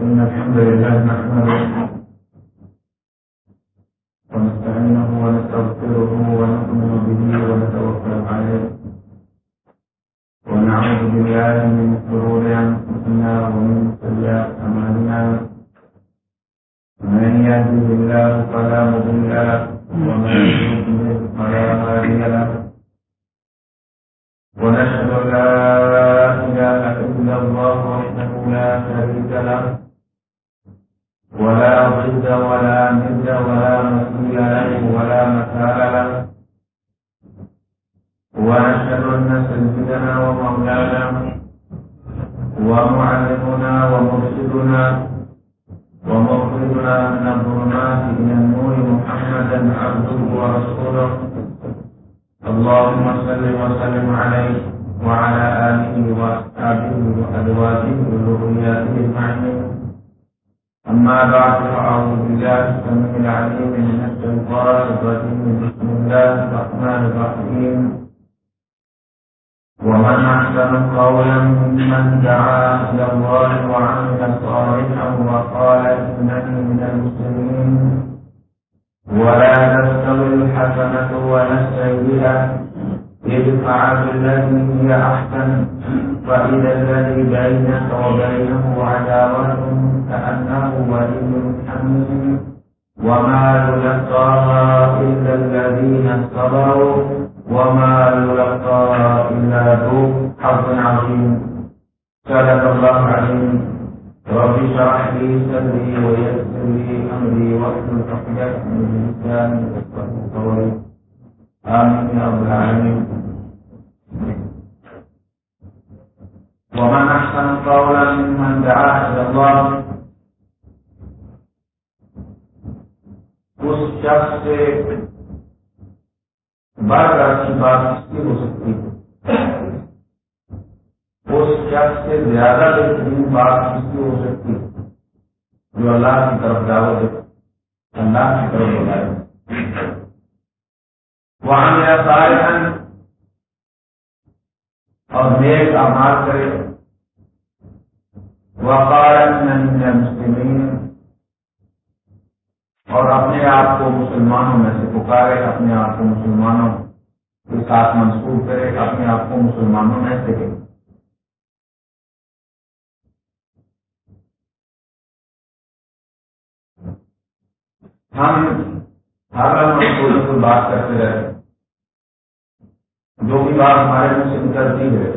إن الحمد لله نحمده ونستعينه ونستغفره ونؤمن به ونتوكل عليه ونعوذ بالله من شرور أنفسنا ومن سيئات أعمالنا. من يهده الله فلا مضل له ومن يضلل فلا هادي له. ونشهد أن لا إله إلا الله وحده لا شريك له. ولا ضد ولا ند ولا مثيل له ولا مثال له. ونشهد أن سيدنا ومولانا ومعلمنا ومرشدنا ومخرجنا من الظلمات إلى النور محمدا عبده ورسوله. اللهم صل وسلم عليه وعلى آله وأصحابه وأزواجه وذرياته أجمعين. أما بعد، فأعوذ بالله السميع العليم من الشيطان الرجيم. بسم الله الرحمن الرحيم. ومن أحسن قولا ممن دعا إلى الله وعمل صالحا وقال إنني من المسلمين. ولا تستوي الحسنة ولا السيئة. ادفع بالتي هي أحسن فإذا الذي بينك وبينه عداوة كأنه ولي حميم. وما يلقاها إلا الذين صبروا، وما يلقاها إلا ذو حظ عظيم. صدق الله العظيم. رب اشرح لي صدري ويسر لي أمري، واحلل عقدة من لساني يفقهوا قولي. آمين يا رب العالمين ومن أحسن قولا ممن دعا إلى الله اس شخص سے بڑھ کر کی بات اس کی ہو سکتی ہے اس شخص سے زیادہ بہترین بات اس کی ہو سکتی ہے جو اللہ کی طرف دعوت دے اللہ کی طرف بلائے وہاں میرا سارے اور نیک آماد کرے وقارت مسلمین اور اپنے آپ کو مسلمانوں میں سے پکارے اپنے آپ کو مسلمانوں کے ساتھ منسوخ کرے اپنے آپ کو مسلمانوں میں سے ہم ہر کوئی نہ کوئی بات کرتے رہتے جو بھی بات ہمارے منہ سے نکلتی ہے،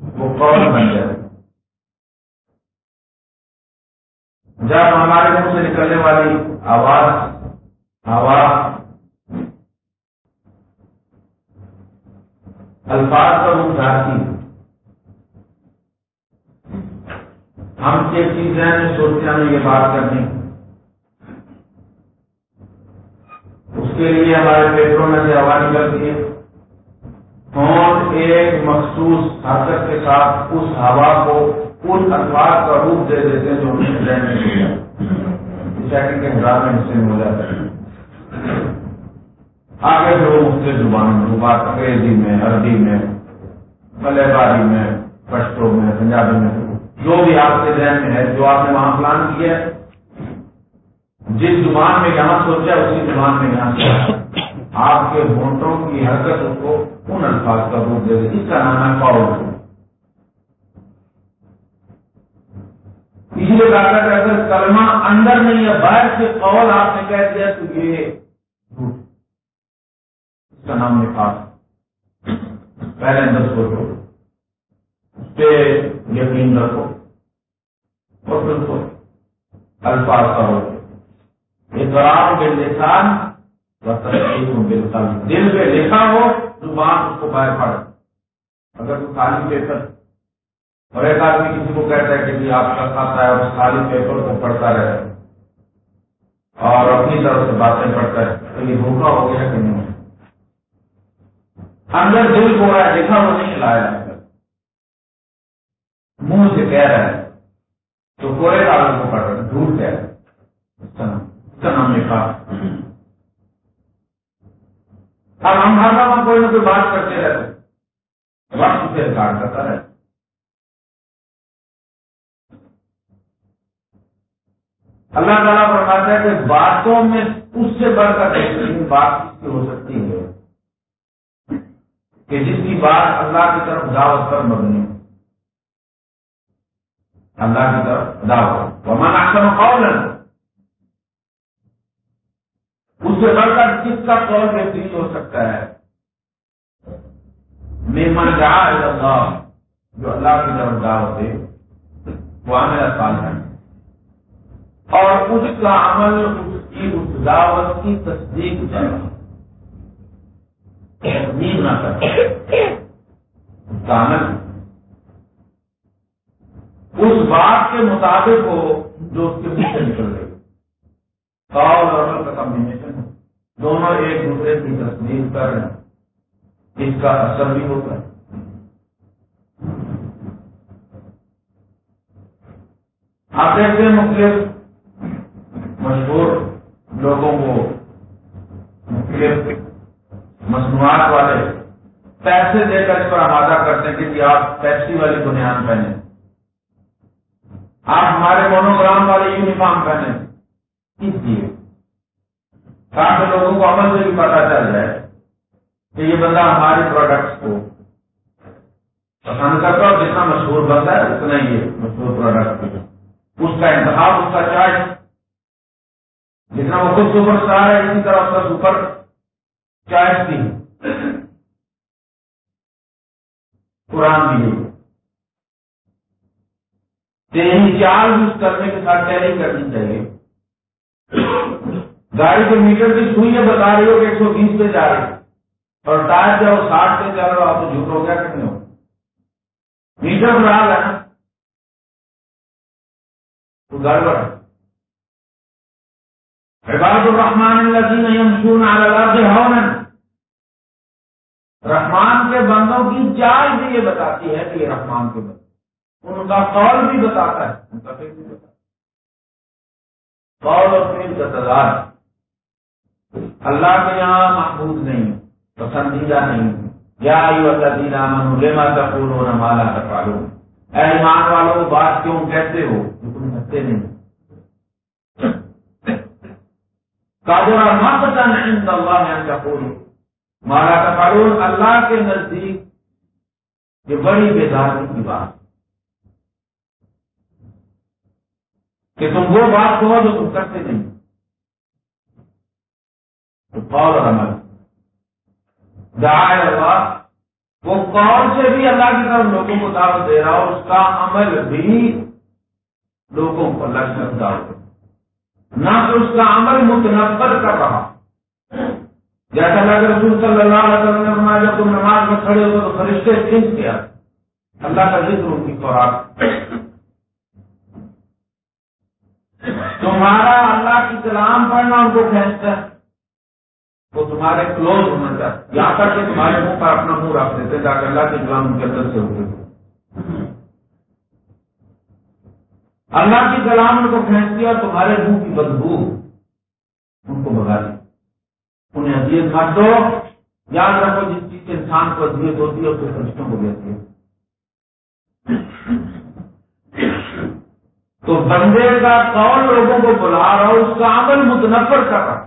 وہ کون بن جائے جب ہمارے منہ سے نکلنے والی آواز آواز، الفاظ کا روپ دھارتی ہم ایک چیز ہیں سوچتے ہیں ہمیں یہ بات کرنی اس کے لیے ہمارے پیپروں میں سے ہوا نکلتی ہے۔ ہم ایک مخصوص حرکت کے ساتھ اس ہوا کو ان الفاظ کا روپ دے دیتے ہیں جو ہمیں سیکنڈ کے ہزار میں حصے میں ہو جاتا ہے۔ آگے جو مختلف زبانوں میں بات انگریزی میں، عربی میں ملے میں، پشتو میں، پنجابی میں، جو بھی آپ کے ذہن میں ہے، جو آپ نے وہاں پلان کیا ہے جس زبان میں یہاں سوچا اسی زبان میں یہاں سوچا آپ کے ووٹوں کی حرکت کو ان الفاظ کا روپ دے دے۔ اس کا نام ہے پاؤ اسی لیے کہا کہ اگر کلمہ اندر نہیں ہے، باہر سے قول آپ نے کہہ دیا تو یہ اس کا نام نکال پہلے اندر سوچو اس پہ یقین رکھو۔ اور بالکل الفاظ کا ہو اقرار کے لسان و تشریح بالقل دل پہ لکھا ہو زبان اس کو باہر پڑ اگر تو خالی پیپر اور ایک آدمی کسی کو کہتا ہے کہ جی آپ کا کھاتا ہے اور خالی پیپر کو پڑھتا رہے اور اپنی طرف سے باتیں پڑھتا ہے، تو یہ دھوکا ہو گیا کہ نہیں؟ اندر دل کو رہا ہے، لکھا وہ نہیں لایا منہ سے کہہ رہا ہے تو کوئی آدمی کو پڑھ رہا ہے، جھوٹ کہہ رہا ہے۔ ہے کا نام لکھا اب ہم ہر دفعہ کوئی نہ کوئی بات کرتے رہتے وقت سے ریکارڈ کرتا رہتا اللہ تعالیٰ فرماتا ہے کہ باتوں میں اس سے بڑھ کر بات کس کی ہو سکتی ہے کہ جس کی بات اللہ کی طرف دعوت پر مبنی اللہ کی طرف دعوت۔ من آسم قول اس سے بڑھ کر کس کا قول بہترین ہو سکتا ہے؟ میں من جہاں اللہ، جو اللہ کی طرف دعوت ہے وہ میرا سال ہے اور اس کا عمل، اس کی اس دعوت کی تصدیق نیند نہ عمل اس بات کے مطابق ہو جو اس کے پیچھے نکل رہی۔ قول اور عمل کا کمبینیشن دونوں ایک دوسرے کی تصدیق کر رہے ہیں۔ اس کا اثر بھی ہوتا ہے۔ آپ دیکھتے ہیں مختلف مشہور لوگوں کو مصنوعات والے پیسے دے کر اس پر آمادہ کرتے ہیں کہ جی آپ پیپسی والی بنیاد پہنے آپ ہمارے مونوگرام والے یونیفارم پہنے اس لیے تاکہ لوگوں کو عمل سے بھی پتا چل جائے کہ یہ بندہ ہمارے پروڈکٹس کو پسند کرتا اور جتنا مشہور بنتا ہے اتنا ہی مشہور پروڈکٹ اس کا انتخاب، اس کا چارج جتنا وہ خود سپر اسٹار ہے، اسی طرح اس کا سپر چوائس بھی قرآن بھی یہی چال اس کرنے کے ساتھ ٹیلی کرنی چاہیے۔ گاڑی کے میٹر کی سوئی بتا رہی ہو کہ ایک سو بیس پہ جا رہی اور ٹائر جب ساٹھ پہ چل رہا آپ تو جھوٹ ہو گیا کہ نہیں ہو؟ میٹر خراب ہے۔ نا تو گڑبڑ عباد الرحمان الذين يمشون على الارض هونا رحمان کے بندوں کی چال بھی یہ بتاتی ہے کہ یہ رحمان کے بندے ان کا قول بھی بتاتا ہے۔ ان کا فیل بھی بتاتا ہے۔ قول اور فیل کا تضاد۔ اللہ کے یہاں محبوب نہیں، پسندیدہ نہیں۔ یا لما تقولون ما لا تفعلون۔ اے ایمان والوں بات کیوں کہتے ہو؟ جو تم کہتے نہیں۔ مارا تفارون اللہ کے نزدیک یہ بڑی بیداری کی بات۔ کہ تم وہ بات کہو جو تم کرتے نہیں۔ اور عمل دعائے اللہ، وہ قول سے بھی اللہ کی طرف لوگوں کو دعوت دے رہا اور اس کا عمل بھی لوگوں کو اللہ کی دعوت نہ تو اس کا عمل متنفر کر رہا جیسا اللہ کے رسول صلی اللہ علیہ وسلم نے فرمایا، جب تم نماز میں کھڑے ہو تو فرشتے کھینچ کیا اللہ کا ذکر ان کی خوراک تمہارا اللہ کی کلام پڑھنا ان کو کھینچتا ہے۔ وہ تمہارے کلوز ہونا چاہتے یہاں تک کہ تمہارے منہ پر اپنا منہ رکھ دیتے تاکہ اللہ کے کلام ان کے اندر سے ہوتے اللہ کی کلام ان کو کھینچتی اور تمہارے منہ کی بدبو ان کو بگا دی۔ انہیں ادیت مت دو۔ یاد رکھو جس چیز سے انسان کو ادیت ہوتی ہے، اس کے فرشتوں کو دیتی ہے۔ تو بندے کا کون لوگوں کو بلا رہا اس کا عمل متنفر کر رہا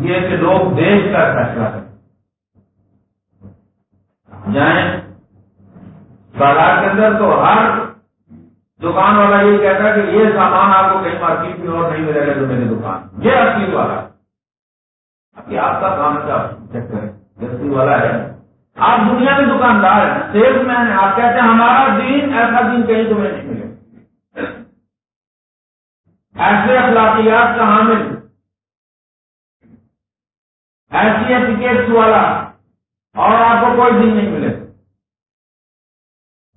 یہ کہ لوگ دیش کا فیصلہ کریں۔ جائیں۔ بازار کے اندر تو ہر دکان والا یہ کہتا ہے کہ یہ سامان آپ کو کہیں مارکیٹ میں اور نہیں ملے گا جو میری دکان۔ یہ اصلی والا۔ ابھی آپ کا کام کیا چیک کریں اصلی والا ہے۔ آپ دنیا میں دکاندار ہیں۔ سیلس مین ہیں۔ آپ کہتے ہیں ہمارا دین ایسا دین کہیں تمہیں نہیں ملے۔ ایسے اخلاقیات کا حامل۔ ایسی ایٹیکیٹس والا اور آپ کو کوئی دین نہیں ملے۔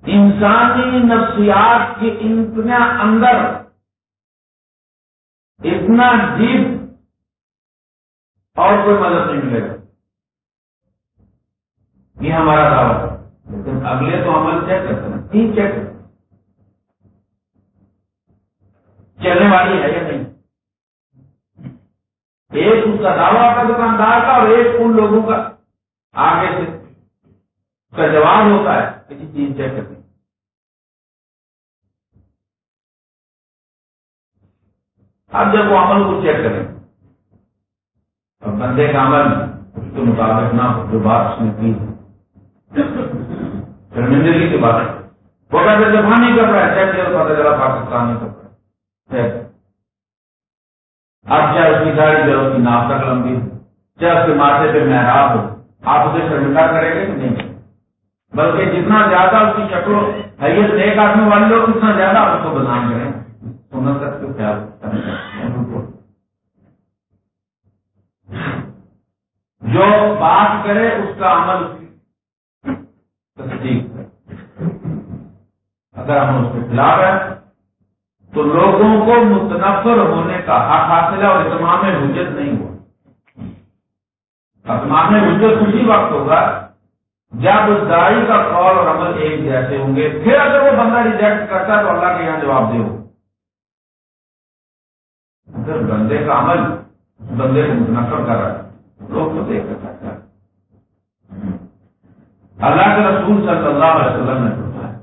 انسانی نفسیات کی اتنا اندر اتنا ڈیپ اور کوئی مدد نہیں ملے گا۔ یہ ہمارا دعوت ہے۔ لیکن اگلے تو عمل چیک کرتے ہیں۔ تین چیک۔ کرتے چلنے والی ہے یا نہیں؟ ایک اس کا دعویٰ کا دکاندار کا اور ایک ان لوگوں کا آگے سے اس کا جواب ہوتا ہے کسی چیز چیک کرنے اب جب وہ عمل کو چیک کریں، اور بندے کا عمل اس کے مطابق نہ ہو، جو بات اس نے کی۔ شرمندگی کی بات ہے۔ وہ کہتے جب ہاں نہیں کر رہا ہے چیک کیا پتا چلا پاکستان نہیں کر رہا ہے۔ اب چاہے اس کی گاڑی چاہے اس کی ناپ تک لمبی چاہے اس کے ماتھے پہ محراب ہو آپ اسے شرمندہ کریں گے کہ نہیں؟ بلکہ جتنا زیادہ اس کی شکل حیث ایک آدمی والے لوگ، اتنا زیادہ آپ اس کو بدنام کریں سنر تک تو خیال جو بات کرے، اس کا عمل تصدیق اگر ہم اس کے خلاف ہیں تو لوگوں کو متنفر ہونے کا حق حاصل ہے اور اتمام حجت نہیں ہوا۔ اتمام حجت اسی وقت ہوگا جب دائی کا قول اور عمل ایک جیسے ہوں گے۔ پھر اگر وہ بندہ ریجیکٹ کرتا ہے تو اللہ کے یہاں جواب دے۔ اگر بندے کا عمل بندے کو متنفر کر رہا ہے، لوگ تو دیکھ سکتا اللہ کے رسول صلی اللہ علیہ وسلم نے فرمایا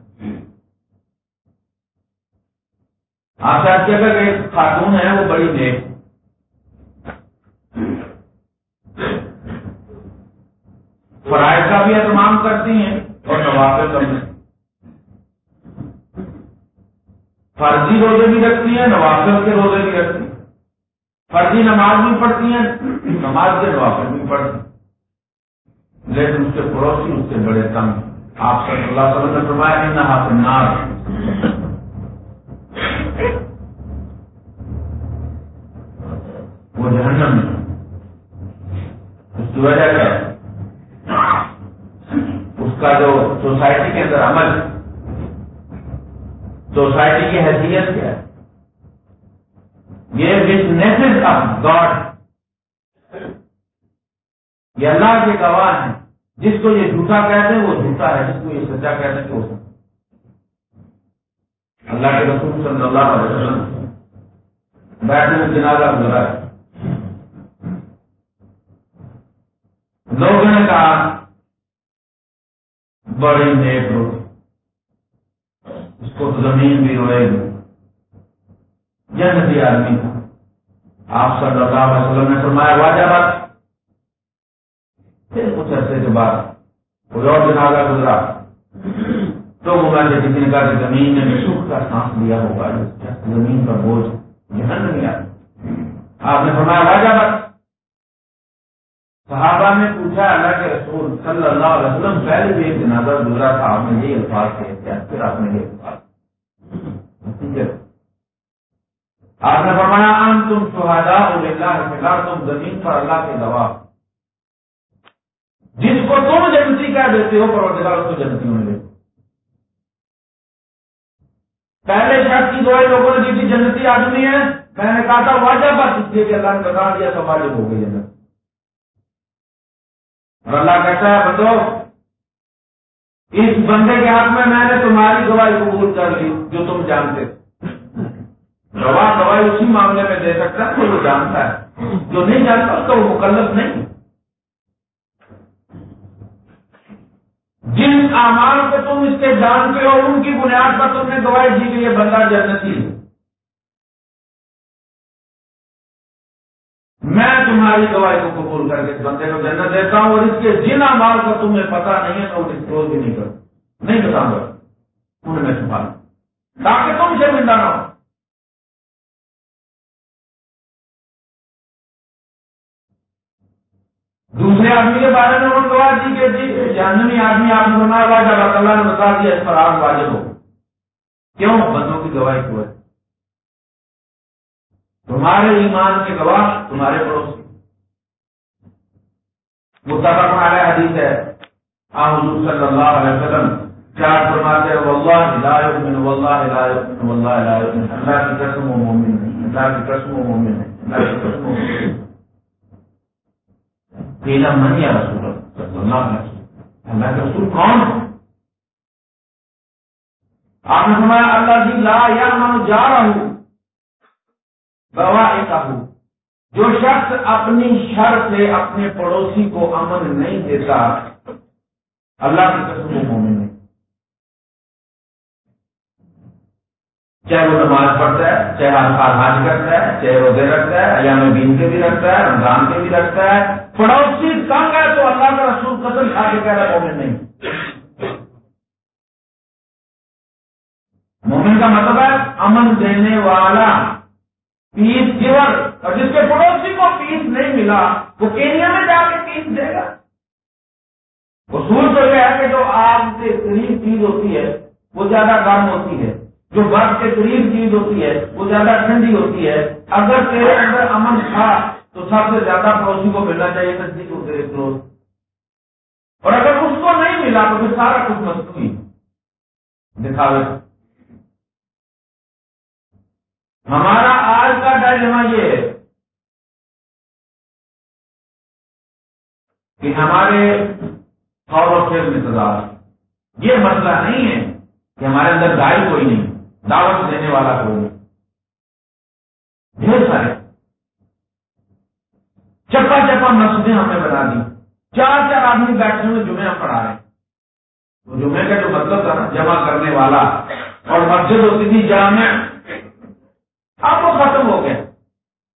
آپ شاید کہ ایک خاتون ہے، وہ بڑی نیک فرائض کا بھی اہتمام کرتی ہیں اور نوافل کا بھی فرضی روزے بھی رکھتی ہیں نوافل کے روزے بھی رکھتی ہیں۔ فرضی نماز بھی پڑھتی ہیں، نماز کے نوافل بھی پڑھتی ہیں۔ لیکن اس کے پڑوسی، اس سے بڑے تنگ آپ صلی اللہ علیہ وسلم نے فرمایا نہ نار وہ جہنم میں۔ اس کی وجہ کیا؟ ہے اس کا جو سوسائٹی کے اندر عمل سوسائٹی کی حیثیت کیا؟ ہے یہ وٹنس آف گاڈ یہ اللہ کے گواہ ہیں۔ جس کو یہ جھوٹا کہتے ہیں، وہ جھوٹا ہے۔ جس کو یہ سچا کہتے ہیں، وہ اللہ کے رسول صلی اللہ علیہ وسلم بیٹھنے میں جنازہ گزرا ہے لوگوں نے کہا بڑی نیک رو اس کو زمین بھی روئے گی۔ جنتی آدمی تھا۔ آپ صلی اللہ علیہ وسلم نے فرمایا، واجہ بات۔ پھر کچھ عرصے کے بعد کوئی اور جنازہ گزرا۔ تو وہ میں کسی نے کہا کہ زمین نے سکھ کا سانس لیا ہوگا زمین کا بوجھ جہن نہیں آتا آپ نے فرمایا، واجہ بات۔ صحابہ نے پوچھا، اللہ کے رسول صلی اللہ علیہ وسلم پہلے بھی ایک جنازہ گزرا تھا، آپ نے یہ الفاظ کہے کیا پھر آپ نے یہ الفاظ ٹھیک ہے آپ نے فرمایا ان تم سہادا اللہ تم زمین پر اللہ کے گواہ جس کو تم جنتی کہہ دیتے ہو، پروردگار اس کو جنتی ہونے دیتے پہلے شخص کی دعائی لوگوں نے دی تھی، جنتی آدمی ہے۔ میں نے کہا تھا واجہ بس اس لیے کہ اللہ نے بتا دیا، تو واجب ہو گئی جنت۔ اور اللہ کہتا ہے بتو اس بندے کے ہاتھ میں میں نے تمہاری گواہی قبول کر لی، جو تم جانتے گواہ گواہی اسی معاملے میں دے سکتا ہے وہ جانتا ہے۔ جو نہیں جانتا، اس کا وہ مکلف نہیں۔ جن اعمال کو تم اس کے جانتے ہو، ان کی بنیاد پر تم نے گواہی دی کہ یہ بندہ جنتی ہے۔ میں تمہاری گواہی کو قبول کر کے بندے کو جنت دیتا ہوں اور اس کے جن امال کا تمہیں پتا نہیں ہے تو وہ ڈسکلوز بھی نہیں کروں نہیں بتاؤں گا انہیں میں چھپا تاکہ تم شرمندہ نہ ہو۔ دوسرے آدمی کے بارے میں انہوں گواہ دی کہ جی جانوی آدمی آپ نے بنا ہوا جب اللہ نے بتا دیا، اس پر آپ واجب ہو۔ کیوں؟ بندوں کی گواہی کی وجہ تمہارے ایمان کے گواہ، تمہارے پڑوسی متفق علیہ حدیث ہے۔ آ حضور صلی اللہ علیہ وسلم چار فرماتے ہیں، واللہ لا یؤمن، واللہ لا یؤمن، واللہ لا یؤمن۔ اللہ کی قسم و مومن ہے، اللہ کی قسم و مومن ہے، اللہ کی قسم و مومن ہے۔ قیل من یا رسول صلی اللہ علیہ وسلم۔ اللہ کے رسول کون ہے؟ آپ نے فرمایا، اللہ جی لا یا من جا رہا ہوں گواہ جو شخص اپنی شر سے اپنے پڑوسی کو امن نہیں دیتا، اللہ کی قسم مومن ہے۔ چاہے وہ نماز پڑھتا ہے، چاہے ہر سال کرتا ہے، چاہے روزے رکھتا ہے، ایام دین کے بھی رکھتا ہے، رمضان کے بھی رکھتا ہے۔ پڑوسی تنگ ہے تو اللہ کا رسول قسم کھا کے کہہ رہا مومن نہیں۔ مومن کا مطلب ہے امن دینے والا۔ پیس گیور اور جس کے پڑوسی کو پیس نہیں ملا، وہ کینیا میں جا کے پیس دے گا۔ اصول تو یہ ہے کہ جو آگ سے قریب چیز ہوتی ہے، وہ زیادہ گرم ہوتی ہے۔ جو برف کے قریب چیز ہوتی ہے، وہ زیادہ ٹھنڈی ہوتی ہے۔ اگر تیرے اندر امن تھا، تو سب سے زیادہ پڑوسی کو ملنا چاہیے نزدیک ہو تیرے کلوز اور اگر اس کو نہیں ملا، تو پھر سارا کچھ مصنوعی۔ دکھاوے۔ ہمارا آج کا ڈائلما یہ ہے کہ ہمارے اور فیل میں تضاد یہ مسئلہ نہیں ہے کہ ہمارے اندر گائے کوئی نہیں، دعوت دینے والا کوئی ڈھیر سارے۔ چپا چپا مسجدیں ہم نے بنا دی۔ چار چار آدمی بیٹھے ہوئے جمعے ہم پڑھا رہے ہیں۔ جمعے کا جو مطلب تھا نا، جمع کرنے والا، اور مسجد ہوتی تھی جامع۔ ختم ہو گیا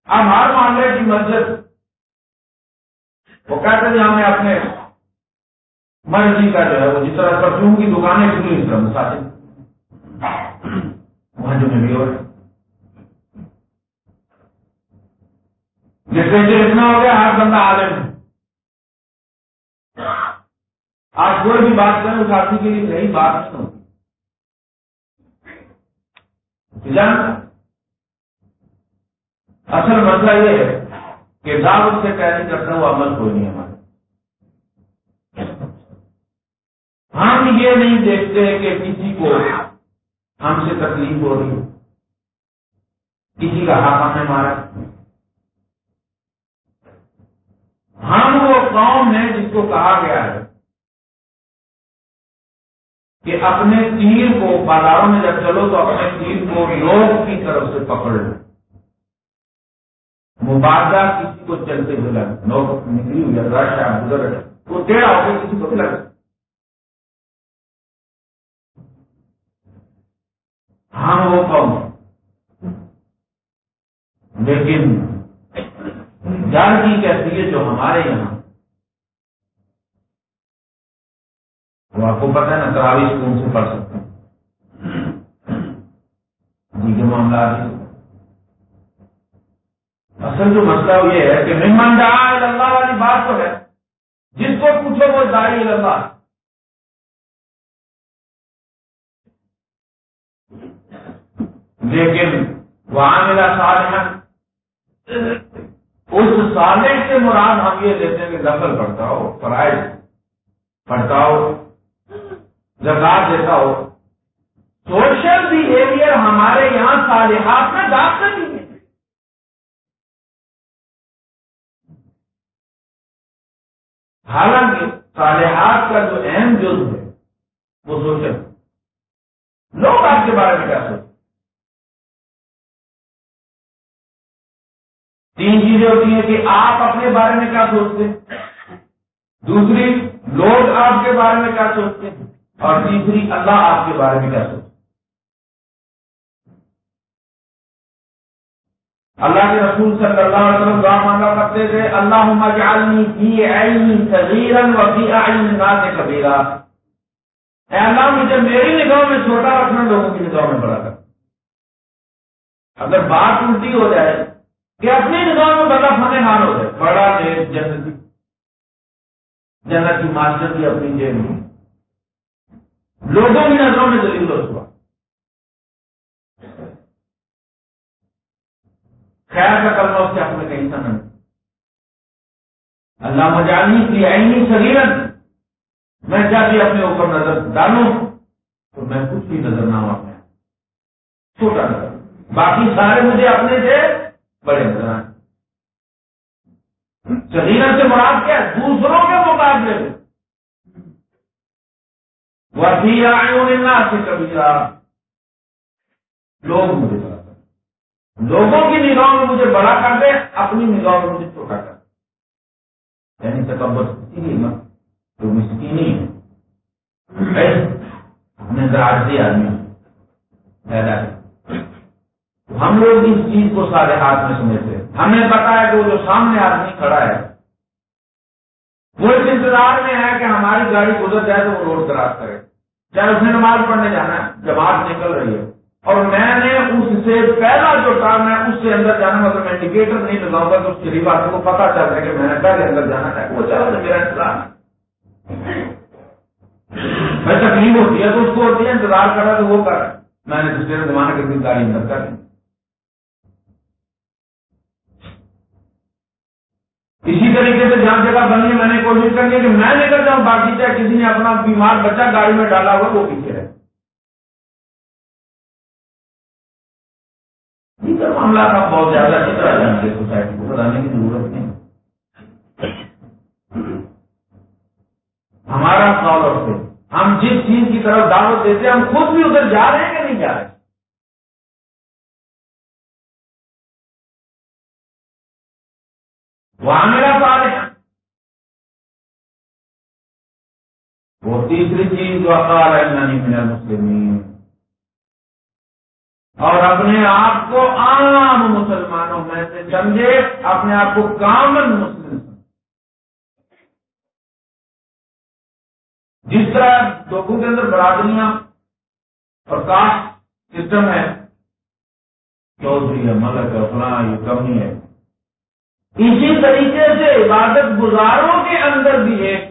اب ہر معاملے کی مسجد، وہ کہتے ہیں ہمیں اپنے مرضی کا جو ہے وہ جس طرح پرفیوم کی دکانیں کھلی اس طرح مساجد۔ وہاں جو میں بھی ہو رہا لٹریچر اتنا ہو گیا، ہر بندہ عالم ہے۔ آپ کوئی بھی بات کریں، اس آدمی کے لیے صحیح بات نہیں ہوتی جان اصل مسئلہ یہ ہے کہ دعوت سے کیسی کرتا ہوں عمل کوئی نہیں ہمارے ہم یہ نہیں دیکھتے کہ کسی کو ہم سے تکلیف ہو رہی کسی کا ہاتھ ہم نے مارا۔ ہم وہ قوم ہیں جس کو کہا گیا ہے کہ اپنے تیر کو بازاروں میں جب چلو تو اپنے تیر کو لوگ کی طرف سے پکڑ لو مبادلہ کسی کو چلتے ہوئے لگ لوگ نکلی ہوئی رش ہے گزر وہ ٹیڑھا ہو کے کسی کو بھی لگ ہم وہ قوم لیکن جان کی کہتی ہے جو ہمارے یہاں، وہ آپ کو پتا ہے نا تراوی اسکول سے پڑھ سکتے ہیں؟ جی کے معاملات اصل جو مسئلہ یہ ہے کہ مہمان اللہ والی بات تو ہے۔ جس کو پوچھو وہ داری اللہ۔ لیکن وہاں میرا سال اس سالے سے مراد ہم یہ دیتے ہیں کہ نقل پڑھتا ہو، فرائض پڑھتا ہو، زکات دیتا ہو۔ سوشل بہیویئر ہمارے یہاں صالحات میں داخل حالانکہ صالحات کا جو اہم جز ہے، وہ سوشل لوگ آپ کے بارے میں کیا سوچتے؟ تین چیزیں ہوتی ہیں کہ آپ اپنے بارے میں کیا سوچتے؟ ہیں دوسری، لوگ آپ کے بارے میں کیا سوچتے؟ ہیں اور تیسری، اللہ آپ کے بارے میں کیا سوچتے؟ اللہ کے رسول صلی اللہ علیہ وسلم دعا مانگا کرتے تھے اللہ مجعلنی فی عینی صغیرا و فی عین الناس کبیرا۔ اے اللہ، مجھے میری نگاہ میں چھوٹا رکھنا، لوگوں کی نگاہ میں بڑا کر۔ اگر بات الٹی ہو جائے کہ اپنی نگاہ میں بڑا فن حال ہو جائے، بڑا نیک جنتی جنت کی ماسٹر کی اپنی جیل میں۔ لوگوں کی نظروں میں دلیل ہوا خیر کا کرنا اس کے حق میں کہیں سمجھ اللہ مجانی کی عینی سگیرت میں چاہتی اپنے اوپر نظر ڈالوں تو میں کچھ بھی نظر نہ ہوں۔ اپنے چھوٹا نظر۔ باقی سارے مجھے اپنے سے بڑے نظر آئے۔ سگیرت سے مراد کیا دوسروں کے مقابلے میں۔ وسیع آئے انہیں سے کبھی لوگ مجھے لوگوں کی نگاہوں میں مجھے بڑا کر دے اپنی نگاہوں میں مجھے چھوٹا کر دے یعنی تکبر مت تو مسکینی ہے۔ اپنے آدمی پیدا ہے ہم لوگ اس چیز کو سارے ہاتھ میں سمجھتے ہمیں پتا ہے کہ وہ جو سامنے آدمی کھڑا ہے، وہ اس انتظار میں ہے کہ ہماری گاڑی گزر جائے تو وہ روڈ کراس کرے۔ چاہے اس نے نماز پڑھنے جانا ہے، جماعت نکل رہی ہے۔ اور میں نے اس سے پہلا جو کام ہے، اس سے اندر جانا مطلب میں انڈیکیٹر نہیں لگاؤں گا، تو اس غریب آدمی کو پتا چل رہا ہے کہ میں نے پہلے اندر جانا ہے، وہ چلو میرا انتظار۔ میں تکلیف ہوتی ہے، تو اس کو ہوتی ہے، انتظار کر رہا تو وہ کر۔ میں نے دوسرے زمانے کے گاڑی اندر کر۔ اسی طریقے سے جہاں جگہ بنی میں نے کوشش کرنی ہے کہ میں لے کر جاؤں، باقی چاہے کسی نے اپنا بیمار بچہ گاڑی میں ڈالا ہوا وہ پیچھے رہے معاملہ کا بہت زیادہ چترا جانتے سوسائٹی کو بتانے کی ضرورت نہیں۔ ہمارا اور سے ہم جس چیز کی طرف دعوت دیتے ہیں، ہم خود بھی ادھر جا رہے ہیں کہ نہیں جا رہے؟ وہاں میرا سوال ہے وہ تیسری چیز جو اقال ہے نہیں ملا مسلم اور اپنے آپ کو عام مسلمانوں میں سے سمجھے اپنے آپ کو کامن مسلم جس طرح لوگوں کے اندر برادریاں اور کاسٹ سسٹم ہے چودھری ہے ملک ہے فلاں یہ کمی ہے۔ اسی طریقے سے عبادت گزاروں کے اندر بھی ایک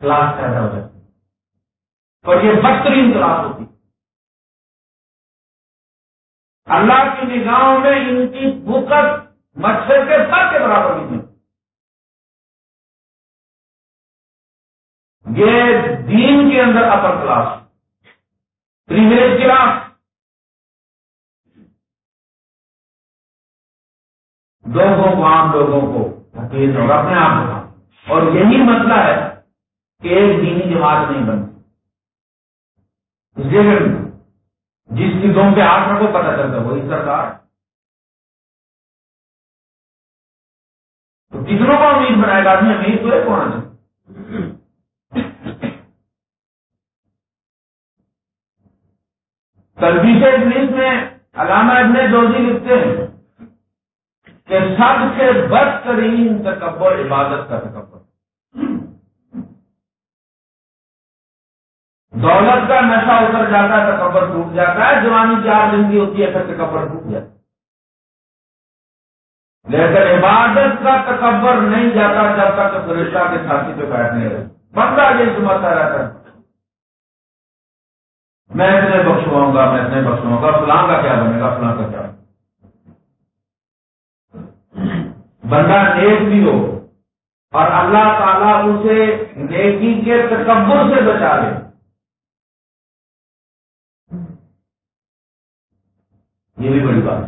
کلاس پیدا ہو جاتی اور یہ بدترین کلاس ہوتی اللہ کی نگاہوں میں ان کی بکت مچھر کے سر کے برابر نہیں یہ دین کے اندر اپر کلاس پریویلیج کلاس لوگوں کو عام لوگوں کو اور اپنے آپ کو۔ اور یہی مسئلہ ہے کہ ایک دینی جماعت نہیں بنتی۔ اس لیے جس کی دوں پہ ہاتھ رکھو، پتہ چلتا وہی سرکار۔ تو کتنوں کا امید بنائے گا؟ آدمی امید تو ہے کون تلبیش ابلیس میں علامہ ابن جوزی لکھتے ہیں کہ سب سے بدترین تکبر عبادت کا تکبر۔ دولت کا نشہ اتر جاتا ہے تکبر ٹوٹ جاتا ہے، جوانی چار دن کی ہوتی ہے، پھر تکبر ٹوٹ جاتا ہے۔ لیکن عبادت کا تکبر نہیں جاتا جب تک فرشتہ کے ساتھی پہ بیٹھنے لگے بندہ یہ سمجھتا رہتا ہے۔ میں اتنے بخشواؤں گا، میں اتنے بخشواؤں گا، فلاں کا کیا بنے گا، فلاں کا کیا بندہ نیک بھی ہو اور اللہ تعالیٰ اسے نیکی کے تکبر سے بچا لے۔ یہ بھی بڑی بات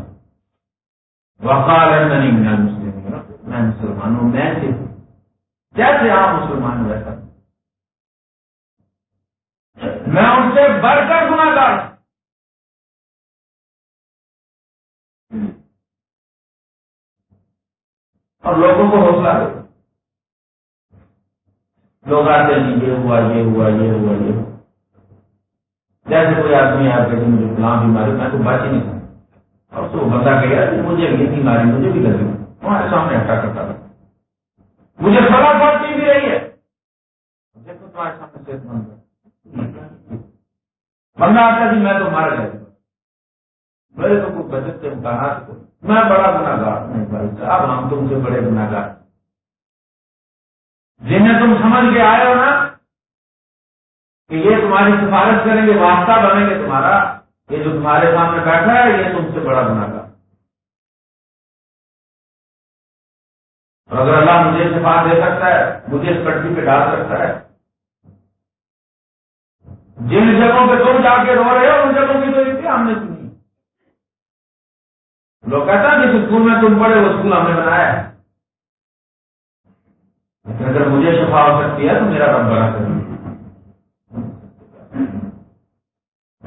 وقال ہے نہیں میں میں مسلمان ہوں، میں سے کیسے آپ مسلمان رہتا میں ان سے بڑھ کر گنا گار اور لوگوں کو حوصلہ دے۔ لوگ آتے ہیں، یہ ہوا یہ ہوا یہ ہوا یہ ہوا۔ جیسے کوئی آدمی آپ کہتے مجھے فلاں بیماری میں تو بچ ہی نہیں سکتا۔ اور تو بندہ کہا کہ مجھے یہ بیماری مجھے بھی لگی۔ تمہارے سامنے ہٹا کرتا تھا مجھے فلاں پڑتی بھی رہی ہے۔ دیکھو تمہارے سامنے صحت مند بندہ آتا جی میں تو مر گیا میرے تو کچھ بچت کے امکانات کو۔ میں بڑا گناگار نہیں بھائی صاحب ہم تم سے بڑے گناگار جنہیں تم سمجھ کے آئے ہو نا، کہ یہ تمہاری سفارش کریں گے، واسطہ بنیں گے تمہارا۔ یہ جو تمہارے سامنے بیٹھا ہے، یہ تم سے بڑا گناگار اور اگر اللہ مجھے شفا دے سکتا ہے، مجھے اس کٹی پہ ڈال سکتا ہے۔ جن جگہوں پہ تم جا کے رو رہے ہو، ان جگہوں کی تو ہم نے سنی لوگ کہتا جس اسکول میں تم پڑھے، وہ اسکول ہم نے بنایا ہے۔ لیکن اگر مجھے شفا ہو سکتی ہے، تو میرا رب بڑا کر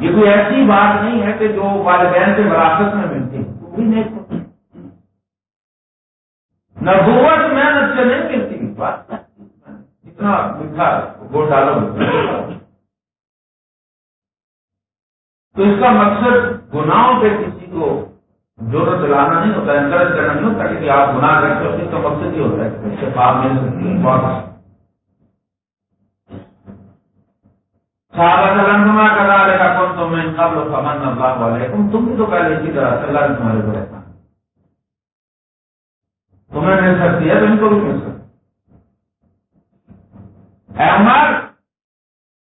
یہ کوئی ایسی بات نہیں ہے کہ جو والدین سے وراثت میں ملتی نبوت محنت سے نہیں ملتی بات اتنا میٹھا گوٹ ڈالو۔ تو اس کا مقصد گناہوں پہ کسی کو ضرورت دلانا نہیں ہوتا، انکریج کرنا نہیں ہوتا کہ آپ گناہ کرتے اس کا مقصد ہی ہوتا ہے کہ پاپ مل سکتی ہے، بہت صحابہ قبل فمن تم بھی تو پہلے اسی طرح سے اللہ نے تمہارے کو رہتا تمہیں مل سکتی ہے تو ان کو بھی مل سکتی اے عمر،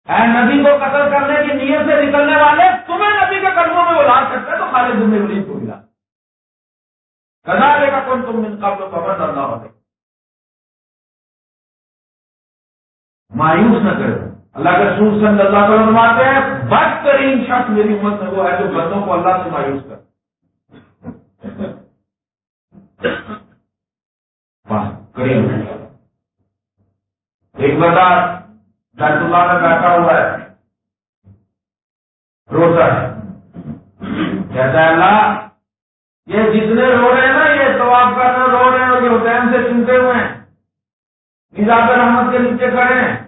اے نبی کو قتل کرنے کی نیت سے نکلنے والے، تمہیں نبی کے قدموں میں اڑا سکتے تو خالد بن ولید کو ملا۔ کدا لے گا کون تم من قبل فمن اللہ علیکم مایوس نہ کرے اللہ کے رسول صلی اللہ علیہ وسلم آتے ہیں، بدترین شخص میری امت میں وہ ہے جو بندوں کو اللہ سے مایوس کر ایک بندہ ڈاکٹر اللہ میں بیٹھا ہوا ہے، روتا ہے۔ کہتا ہے، اللہ، یہ جتنے رو رہے ہیں نا، یہ تو آپ کا رو رہے ہیں اور یہ حسین سے چنتے ہوئے ہیں۔ نظام رحمت کے نیچے کھڑے ہیں۔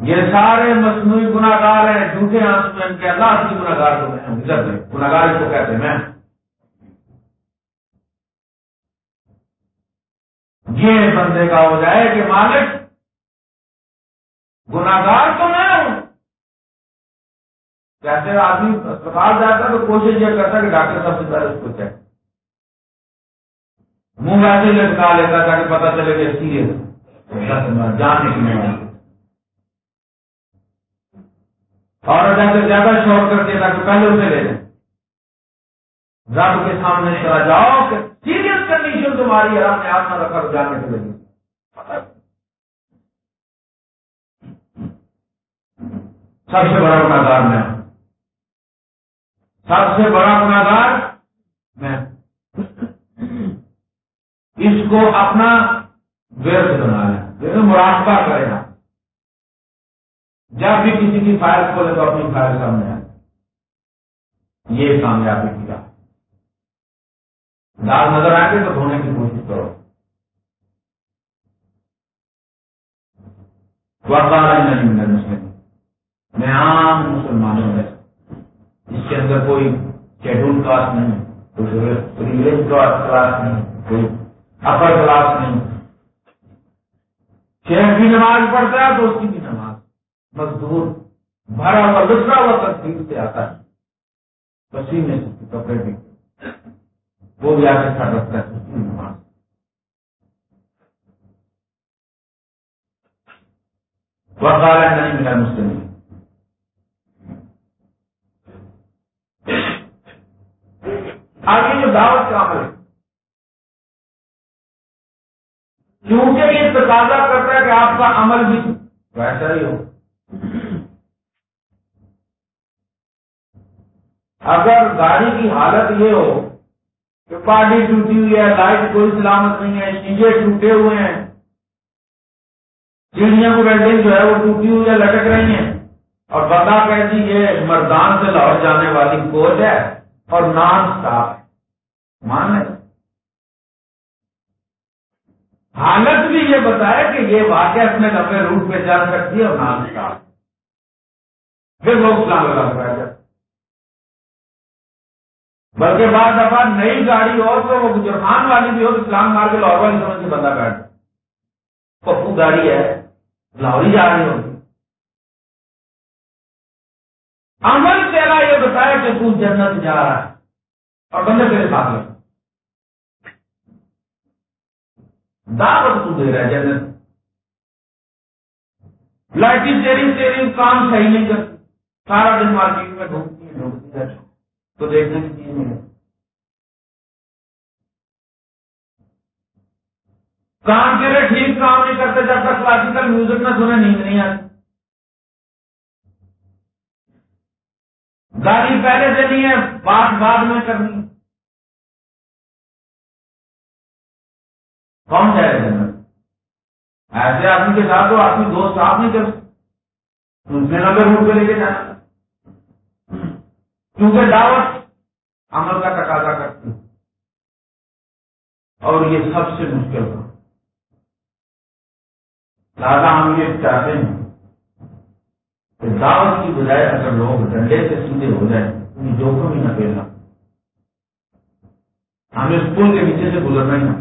یہ سارے مصنوعی گناگار ہیں، جھوٹے آنسو ان کے اللہ کی گناگار تو میں ہوں گناگار کو کہتے ہیں، میں۔ یہ بندے کا ہو جائے کہ مالک گناگار تو میں ہوں۔ جیسے آدمی اسپتال جاتا ہے تو کوشش یہ کرتا ہے کہ ڈاکٹر سب سے پہلے اس کو چیک۔ منہ ویسے لٹکا لیتا تاکہ پتا چلے کہ سیریس جان نکلنے اور جیسے زیادہ شور کر کرتے تاکہ پہلے اسے لے لیں۔ رب کے سامنے چلا جاؤ کہ سیریس کنڈیشن تمہاری ہے رب نے آسما رکھا جانے کے لیے سب سے بڑا گناگار میں۔ سب سے بڑا گناگار میں۔ اس کو اپنا ویرت بنا لیں۔ مراقبہ کرے گا جب بھی کسی کی فائل کھولے تو اپنی فائل سامنے آئے یہ کامیابی کیا دال نظر آئے گے تو دھونے کی کوشش کرو۔ مسلم میں عام مسلمانوں میں اس کے اندر کوئی شیڈول کلاس نہیں کوئی کلاس نہیں کوئی اپر کلاس نہیں شہر کی نماز پڑھتا ہے تو اس کی بھی نماز۔ مزدور بھرا ہوا، لسرا ہوا تقسیم سے آتا ہے۔ پسینے سے کپڑے بھی وہ بھی آگے کھڑا رکھتا ہے اس کی نماز۔ وقال نہیں ملا مسلم آگے جو دعوت کا عمل ہے کیونکہ یہ تقاضا کرتا ہے کہ آپ کا عمل بھی ویسا ہی ہو۔ اگر گاڑی کی حالت یہ ہو کہ پارٹی ٹوٹی ہوئی ہے، لائٹ کوئی سلامت نہیں ہے شیشے ٹوٹے ہوئے ہیں سیڑھیاں کو ویلڈنگ جو ہے وہ ٹوٹی ہوئی ہے، لٹک رہی ہیں۔ اور بتا کہ جی یہ مردان سے لاہور جانے والی کوچ ہے اور نان اسٹاف مان لیں۔ حالت بھی یہ بتایا کہ یہ واقعہ اپنے لمبے روٹ پہ چل سکتی ہے اور نان اسٹاف پھر لوگ اسلام لگا بیٹھ جاتے بلکہ بعض دفعہ نئی گاڑی اور تو وہ جرحان والی بھی ہو تو اسلام مار کے لاہور والی سمجھ کے بندہ بیٹھ پپو گاڑی ہے لاہور ہی جا رہی ہوگی۔ عمل تیرا یہ بتایا کہ تو جنت جا رہا ہے اور بندے تیرے ساتھ لگ دعوت تو دے رہا ہے جنت۔ لائٹنگ تیری تیری کام صحیح نہیں کرتی سارا دن مارکیٹ میں ڈھونکتی ہے ڈھونکتی ہے تو دیکھنے کی چیز نہیں کام تیرے ٹھیک کام نہیں کرتے، جب تک کلاسیکل میوزک نہ سنے نیند نہیں آتی۔ گاڑی پہلے سے نہیں ہے بات بعد میں کرنی۔ کون جائے گا ایسے آدمی کے ساتھ تو آدمی دوست آپ نہیں کر سکتے۔ نمبر روٹ پہ لے کے جانا۔ کیونکہ دعوت عمل کا تقاضا کرتی اور یہ سب سے مشکل تھا لہٰذا ہم یہ چاہتے ہیں کہ دعوت کی بجائے اگر لوگ ڈنڈے سے سیدھے ہو جائیں یعنی جوخم ہی نہ پھیلنا ہمیں اس پل کے نیچے سے گزرنا ہی نہ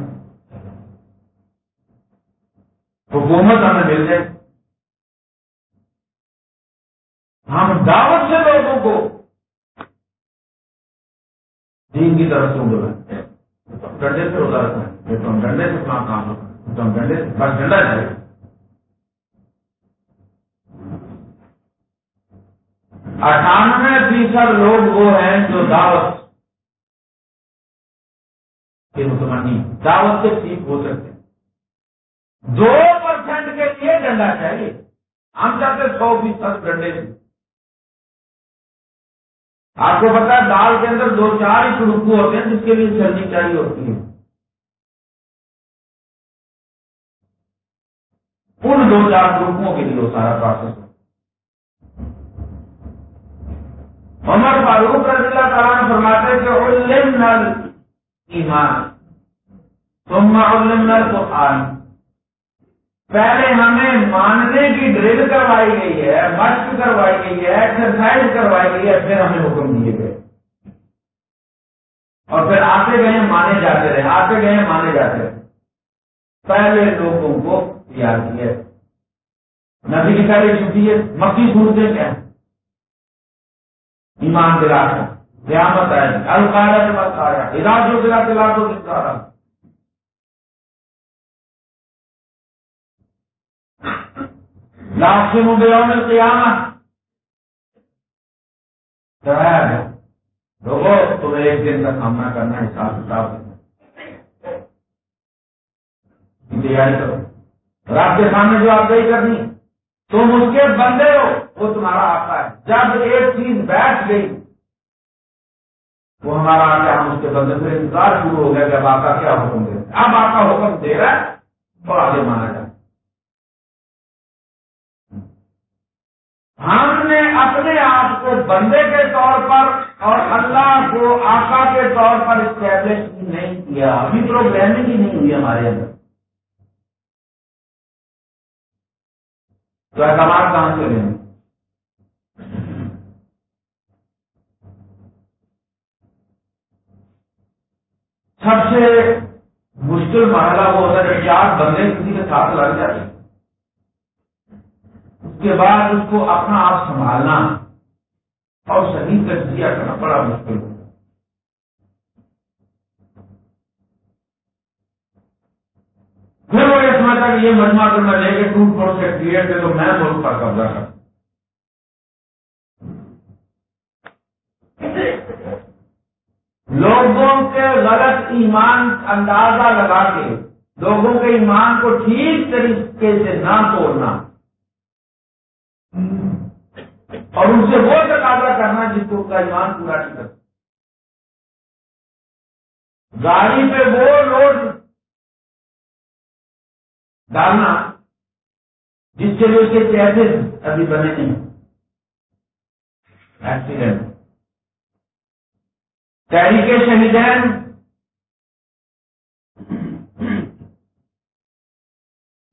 حکومت ہمیں مل جائے۔ ہم دعوت سے لوگوں کو دین کی طرف سے بولیں ڈنڈے سے روزہ رکھنا ہے تو ہم ڈنڈے سے اپنا کام ہوتا تو ہم ڈنڈے سے بس ڈنڈا جائے اٹھانوے فیصد لوگ وہ ہیں جو دعوت کے متمنی دعوت سے ٹھیک ہو سکتے دو پرسینٹ کے لیے ڈنڈا چاہیے۔ ہم چاہتے سو فیصد ڈنڈے سے آپ کو پتا ہے دال کے اندر دو چار ہی ٹڑکو ہوتے ہیں جس کے لیے چلنی چاہیے ہوتی ہے۔ ان دو چار ٹڑکوں کے لیے وہ سارا پروسیس۔ عمر فاروق رضی اللہ تعالیٰ نے فرماتے کہ علم نل ایمان تم علم نل تو آن پہلے ہمیں ماننے کی ڈرل کروائی گئی ہے، مشق کروائی گئی ہے ایکسرسائز کروائی گئی ہے، پھر ہمیں حکم دیے گئے۔ اور پھر آتے گئے مانے جاتے رہے۔ آتے گئے مانے جاتے رہے۔ پہلے لوگوں کو تیار کیا۔ نبی کی پہلے چھٹی ہے، مکی سنتے کیا ایمان دلا قیامت آئے القاعدہ کے پاس آیا ادار جو دلا دلا تو رہا لاکھ سے مبے میں قیامت لوگوں، تمہیں ایک دن کا سامنا کرنا حساب کتاب تیاری کرو۔ رات کے سامنے جو آپ گئی کرنی، تم اس کے بندے ہو، وہ تمہارا آتا ہے۔ جب ایک چیز بیٹھ گئی، وہ ہمارا آتا ہم اس کے بندے سے انتظار شروع ہو گیا کہ اب آپ کا کیا حکم دے اب آپ کا حکم دے رہا ہے تو آگے مانا جائے ہم نے اپنے آپ کو بندے کے طور پر اور اللہ کو آقا کے طور پر اسٹیبلش نہیں کیا۔ ابھی پروگرامنگ ہی نہیں ہوئی ہمارے اندر۔ تو اعتماد کہاں سے لیں سب سے مشکل مرحلہ وہ ہوتا ہے چار بندے کسی کے ساتھ لڑ جاتے کے بعد اس کو اپنا آپ سنبھالنا۔ اور صحیح تجزیہ کرنا بڑا مشکل ہوتا پھر وہ یہ سمجھتا کہ یہ مجمع کر میں لے کے ٹوٹ پھوٹ سے کریٹ دے تو میں ملک پر قبضہ کر لوگوں کے غلط ایمان اندازہ لگا کے، لوگوں کے ایمان کو ٹھیک طریقے سے نہ توڑنا۔ اور ان سے وہ تقاضا کرنا جس کو کا ایمان پورا نہیں کرتا۔ گاڑی پہ وہ لوڈ ڈالنا جس کے لیے اس کے پیسے ابھی بنے نہیں۔ ایکسیڈنٹ تحریک شہیدین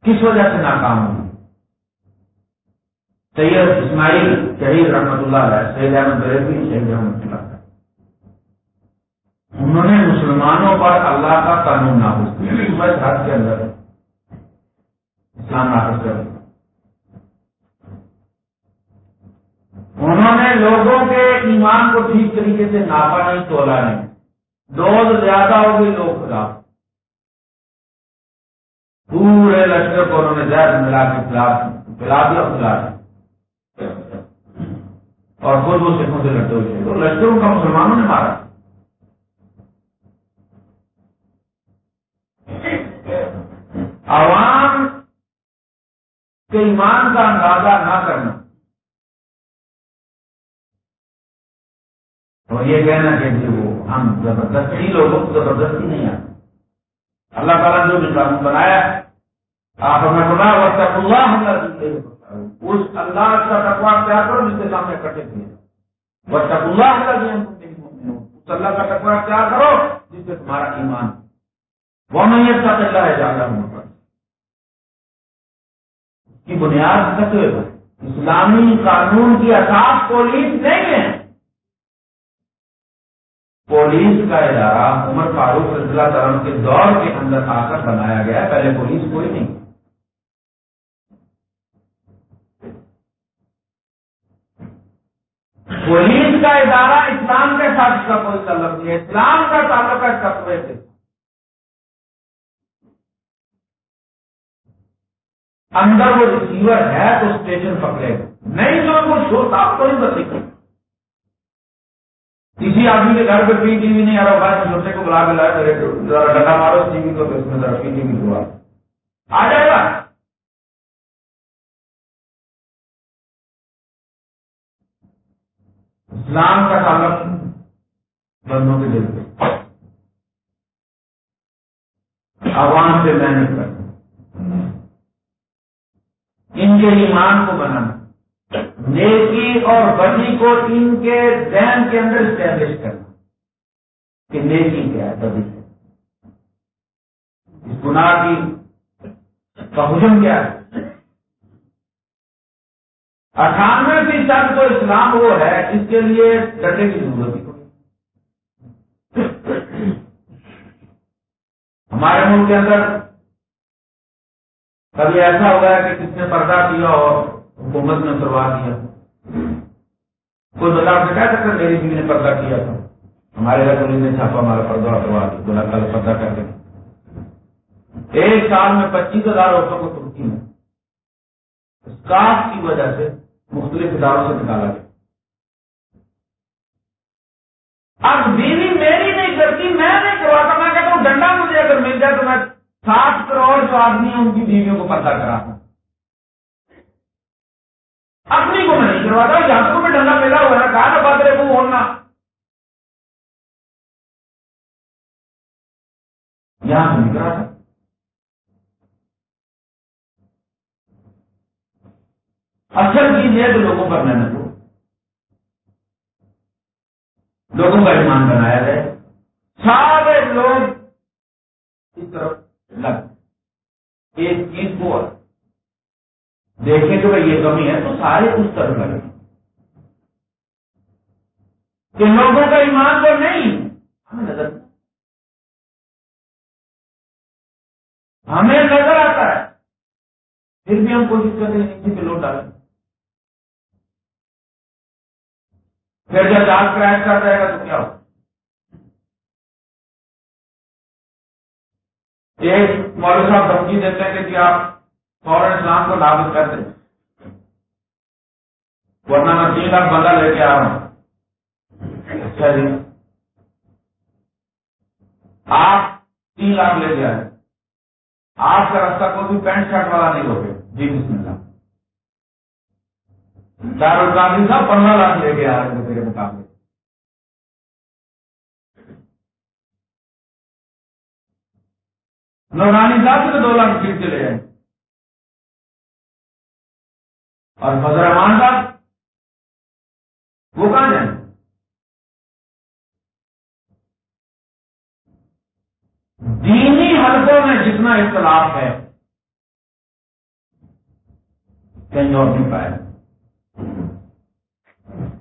کس وجہ سے ناکام ہوئی سید اسماعیل شہید رحمت اللہ علیہ، سید احمد بریبی شہید رحمت اللہ علیہ انہوں نے مسلمانوں پر اللہ کا قانون نافذ کیا۔ بس حد کے اندر اسلام نافذ کر انہوں نے لوگوں کے ایمان کو ٹھیک طریقے سے ناپا نہیں، تولا نہیں۔ دوز زیادہ ہو گئی لوگ خلاف پورے لشکر کو انہوں نے زیادہ ملا کے پلا دیا پلا دیا اور خود وہ سکھوں سے لڑتے ہوئے۔ تو لشکروں کا مسلمانوں نے مارا۔ عوام کے ایمان کا اندازہ نہ کرنا۔ اور یہ کہنا کہ وہ ہم زبردستی، لوگوں کو زبردستی نہیں آتے اللہ تعالیٰ نے جو بھی قانون بنایا، آپ ہمیں بنا وقت اللہ ہم اس اللہ کا تقوا کیا کرو جس کے سامنے کٹے تھے وہ اللہ اس اللہ کا تقوا کیا کرو جس سے تمہارا ایمان۔ وہ میں یہ سب ہے جانا ہوں کی بنیاد سچ اسلامی قانون کی اساس پولیس نہیں ہے۔ پولیس کا ادارہ عمر فاروق رضی اللہ تعالیٰ کے دور کے اندر آ کر بنایا گیا۔ پہلے پولیس کوئی نہیں۔ پولیس کا ادارہ اسلام کے ساتھ اس کا کوئی تعلق نہیں ہے، اسلام کا تعلق ہے ستوے سے۔ اندر وہ ریسیور ہے تو اسٹیشن پکڑے۔ گا نہیں جو وہ چھوٹا کوئی بس کسی آدمی کے گھر پہ پی ٹی وی نہیں آ رہا بھائی چھوٹے کو بلا کے لایا ڈنڈا مارو، ٹی وی کو اس میں ذرا پی ٹی وی ہوا۔ آ جائے گا۔ اسلام کا تعلق بندوں کے دل پہ عوام سے محنت کر ان کے ایمان کو بنانا۔ نیکی اور بدی کو ان کے ذہن کے اندر اسٹیبلش کرنا۔ کہ نیکی کیا ہے بدی اس گناہ کی کا حجم کیا ہے؟ اٹھانوے سے فیصد تو اسلام وہ ہے، اس کے لیے ڈرنے کی ضرورت ہی ہمارے ملک کے اندر کبھی ایسا ہوا ہے کہ کس نے پردہ کیا اور حکومت نے اتروا دیا کوئی بتا سے کہہ سکتا میری بیوی نے پردہ کیا تھا۔ ہمارے گھر پولیس نے چھاپا، ہمارا پردہ اتروا دیا۔ بولا، کل پردہ کر کے ایک سال میں پچیس ہزار عورتوں کو ترکی میں۔ اسکاف کی وجہ سے مختلف اداروں سے نکالا گیا۔ اب بیوی میری نہیں کرتی میں نہیں کرواتا میں کہتا ہوں ڈنڈا مجھے اگر مل جائے تو میں سات کروڑ جو آدمی ہیں ان کی بیویوں کو پردہ کراتا ہوں۔ اپنی کو میں نہیں کرواتا جہاں کو میں ڈنڈا ملا ہوا ہے کہا بات رہے وہ ہونا یہاں سے نہیں کراتا اصل چیز ہے کہ لوگوں پر محنت ہو۔ لوگوں کا ایمان بنایا جائے۔ سارے لوگ اس طرف لگ۔ ایک چیز کو دیکھیں کہ بھائی یہ کمی ہے تو سارے اس طرف لگے کہ لوگوں کا ایمان تو نہیں، ہمیں نظر۔ ہمیں نظر آتا ہے۔ پھر بھی ہم کوشش کرتے ہیں کسی پہ لوٹ ڈالیں۔ پھر جب جانچ کرائٹ کر جائے گا تو کیا ہو ایک مولوی صاحب دھمکی دیتے ہیں کہ جی آپ فوراً اسلام کو نافذ کر دیں۔ ورنہ میں تین لاکھ بندہ لے کے آ رہا ہوں۔ اچھا جی۔ آپ تین لاکھ لے کے آئے۔ آپ کا راستہ کوئی بھی پینٹ شرٹ والا نہیں ہوگا۔ جی بسم اللہ۔ دارالقادری صاحب پندرہ لاکھ لے کے آ رہے ہیں میرے مقابلے۔ نورانی صاحب سے دو لاکھ سیٹ چلے جائیں اور فضر رحمان صاحب، وہ کہاں جائیں؟ دینی حلقوں میں جتنا اختلاف ہے، کہیں اور نہیں پائے۔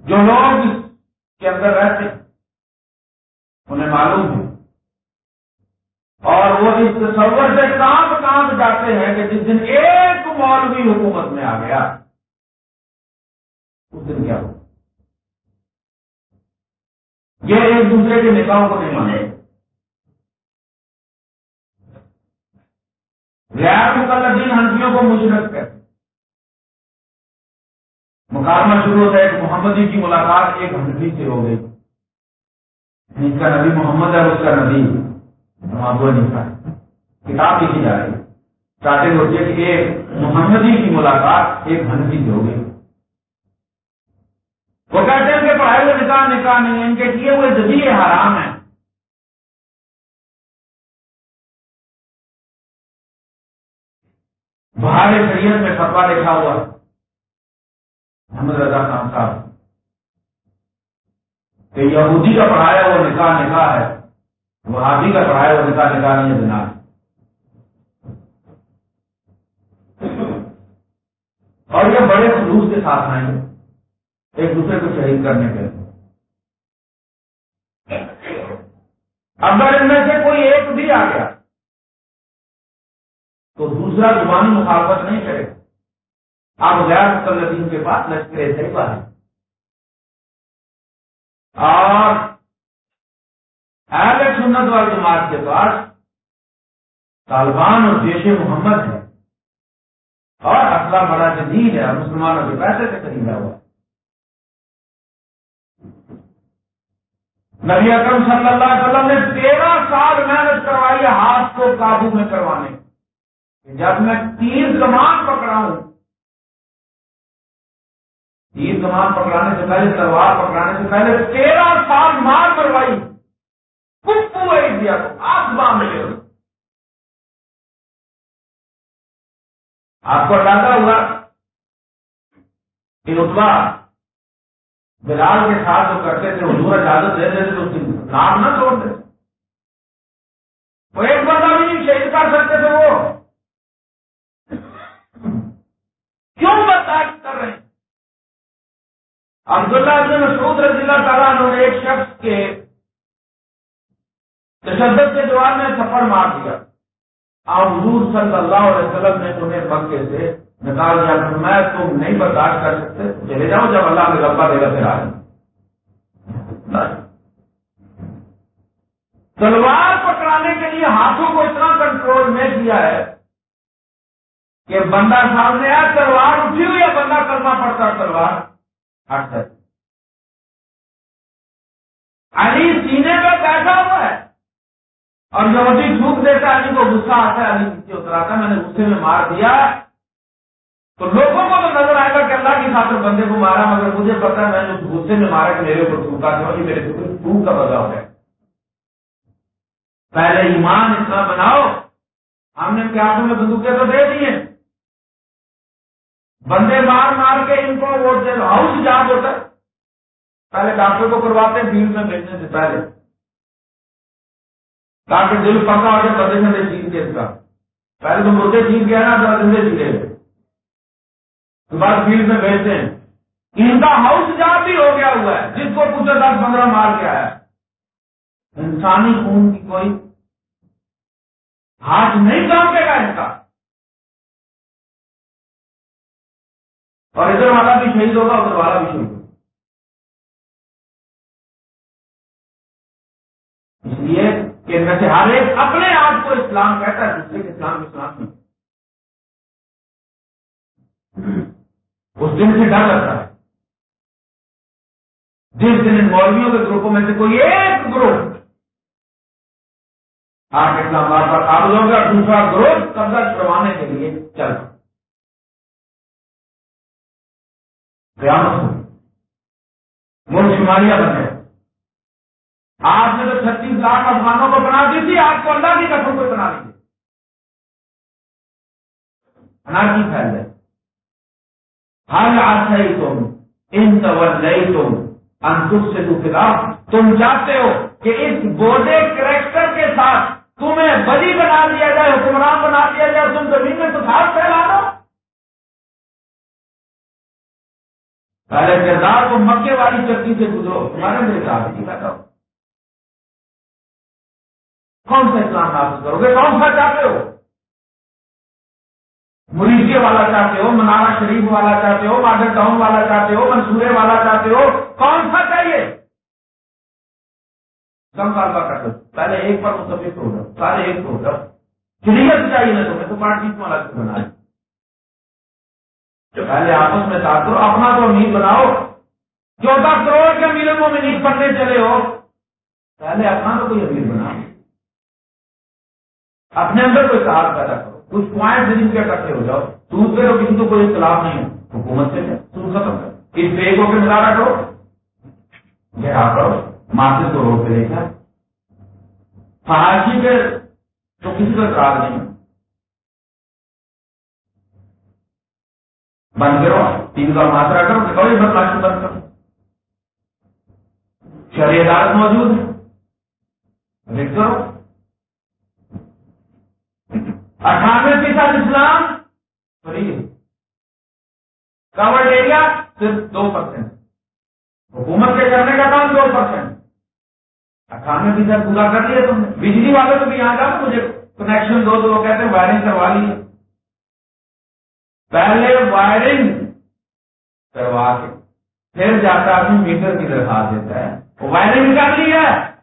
جو لوگ اس کے اندر رہتے انہیں معلوم ہے اور وہ اس تصور سے کام کام جاتے ہیں کہ جس دن ایک مولوی حکومت میں آ گیا، اس دن کیا ہو؟ یہ ایک دوسرے کے نکاحوں کو نہیں مانے غیر مقلدین ہنسیوں کو مشرق کرتے مقابلہ شروع ہوتا ہے کہ محمدی جی کی ملاقات ایک ہنسی سے ہو گئی۔ یعنی جس کا نبی محمد ہے اس کا نبی محبوب نہیں ہے کتاب لکھی جا رہی ہے۔ اسٹارٹنگ کہ ایک محمدی جی کی ملاقات ایک ہنسی سے ہو گئی۔ وہ کہتے ہیں کہ پڑھائی ہوئے نکاح نکاح نہیں ان کے کیے ہوئے ذریعے حرام ہیں۔ باہر شریعت میں فتوا لکھا ہوا ہے۔ محمد رضا خان صاحب۔ کہ یہودی کا پڑھایا وہ نکاح نکاح ہے وہ ہاتھی کا پڑھایا وہ نکاح نکاح نہیں ہے بنا اور یہ بڑے خلوص کے ساتھ آئیں گے، ایک دوسرے کو شہید کرنے کے اگر ان میں سے کوئی ایک بھی آ گیا، تو دوسرا زبانی مخالفت نہیں کرے۔ گا اب غیر مقلدین کے پاس لشکر طیبہ ہے۔ اور اہل سنت وال جماعت کے پاس طالبان اور جیش محمد ہے اور اصلہ بڑا جدید ہے اور مسلمانوں کے پیسے سے خریدا ہوا نبی اکرم صلی اللہ علیہ وسلم نے تیرہ سال محنت کروائی ہاتھ کو قابو میں کروانے۔ جب میں تیر کمان پکڑا ہوں تیر کمان پکڑانے سے پہلے، تلوار پکڑانے سے پہلے، تیرہ سال مار کروائی کپو دیا تو آپ باندھ لے آپ کو اندازہ ہوا کہ اتبا بلال کے ساتھ جو کرتے تھے، حضور اجازت دے دیتے تو اس کی نام نہ توڑتے وہ ایک بندہ بھی نہیں شہید کر سکتے تھے وہ۔ کیوں برداشت کر رہے ہیں؟ عبداللہ بن مسعود رضی اللہ تعالیٰ انہوں نے ایک شخص کے تشدد کے جواب میں سفر مار دیا۔ آپ حضور صلی اللہ علیہ وسلم نے تمہیں مکے سے نکال دیا۔ میں تم نہیں برداشت کر سکتے چلے جاؤ جب اللہ میں غلبہ دے گا پھر آ تلوار پکڑانے کے لیے ہاتھوں کو اتنا کنٹرول میں کیا ہے کہ بندہ سامنے آیا، تلوار اٹھی ہوئی ہے، بندہ کرنا پڑتا تلوار۔ ہٹ علی سینے پہ بیٹھا ہوا ہے۔ اور جو ابھی جھوک دیتا علی کو غصہ آتا ہے، علی نیچے اتراتا میں نے غصے میں مار دیا۔ تو لوگوں کو تو نظر آئے گا کہ اللہ کی خاطر بندے کو مارا، مگر مجھے پتا میں نے غصے میں مارا کہ میرے اوپر تھوکا جو یہ میرے ٹوک کا بدلا ہو گیا۔ پہلے ایمان اتنا بناؤ۔ ہم نے ہاتھوں میں بندوقیں تو دے دی ہیں۔ بندے مار مار کے ان کو وہ ہاؤس جاب ہوتا ہے۔ پہلے ڈاکٹر کو کرواتے ہیں فیلڈ میں بھیجنے سے پہلے۔ تاکہ دل پکا ہو جائے بدے میں جیت کے اس کا پہلے تو مردے جیت گیا نا، تو زندے جیتے تو بعد فیلڈ میں بھیجتے ہیں۔ ان کا ہاؤس جاب بھی ہو گیا ہوا ہے، جس کو پوچھا دس پندرہ مار کے آیا انسانی خون کی کوئی ہاتھ نہیں کانپے گا ان کا۔ اور ادھر والا بھی شہید ہوگا ادھر والا بھی شہید ہوگا اس لیے کہ میں سے ہر ایک اپنے آپ کو اسلام کہتا ہے، دوسرے کے اسلام اسلام نہیں۔ اس دن سے ڈر لگتا ہے۔ جس دن ان مولویوں کے گروپوں میں سے کوئی ایک گروپ آپ اسلام آباد پر قابل ہوگا دوسرا گروپ قبضہ کروانے کے لیے چل قیامت ہو ملک شمالیہ بنے آپ نے تو چھتیس لاکھ افغانوں کو بنا دی تھی، آپ کو اللہ کی قسم کو بنا لیجیے انارکی پھیل جائے ہر آج تم ان تم انتخ سے دکھا تم چاہتے ہو کہ اس بوڈے کریکٹر کے ساتھ تمہیں بلی بنا دیا جائے، حکمران بنا دیا جائے، تم زمین میں سفار پھیلا پہلے کردار کو مکے والی چکی سے گزرو، تمہارے میرے ساتھ نہیں بیٹھا ہو کون سا اسلام نافذ کرو گے؟ کون سا چاہتے ہو؟ مریضے والا چاہتے ہو منارا شریف والا چاہتے ہو ماڈل ٹاؤن والا چاہتے ہو، منصورے والا چاہتے ہو، کون سا چاہیے؟ کم سال کا کر پہلے ایک پر متفق ہو جاؤ، سارے ایک ہو جاؤ۔ کلیئر چاہیے نا تمہیں، تو پارٹی کو الگ سے بنا پہلے آپس میں ساتھ کرو اپنا تو امید بناؤ۔ چودہ کروڑ کے میلوں میں نیند پڑھنے چلے ہو۔ پہلے اپنا تو کوئی امید بناؤ اپنے اندر کوئی ساتھ پیدا کرو۔ کچھ پوائنٹ جن کے اکٹھے ہو جاؤ۔ سود پہ کسی کو کوئی اختلاف نہیں ہے حکومت سے سود ختم کر اس پہ ہو کے مظاہرہ کرو۔ گھرا کرو۔ مارکیٹ کو روڈ پہ لے جائے فہاشی پہ تو کسی کو اعتراض نہیں۔ بند کرو تین کا ماترا کرو بڑی بدماشی بند کرو شہری عدالت موجود ہے کرو اٹھانوے فیصد اسلام فری کورڈ ایریا صرف دو پرسینٹ حکومت کے کرنے کا کام دو پرسینٹ اٹھانوے فیصد پورا کر لیا تم نے بجلی والے تو بھی یہاں جاؤ مجھے کنیکشن دو تو وہ کہتے ہیں وائرنگ کروا لی پہلے وائرنگ کروا کے پھر جاتا آدمی میٹر کی درخواست دیتا ہے۔ وائرنگ کر لی ہے۔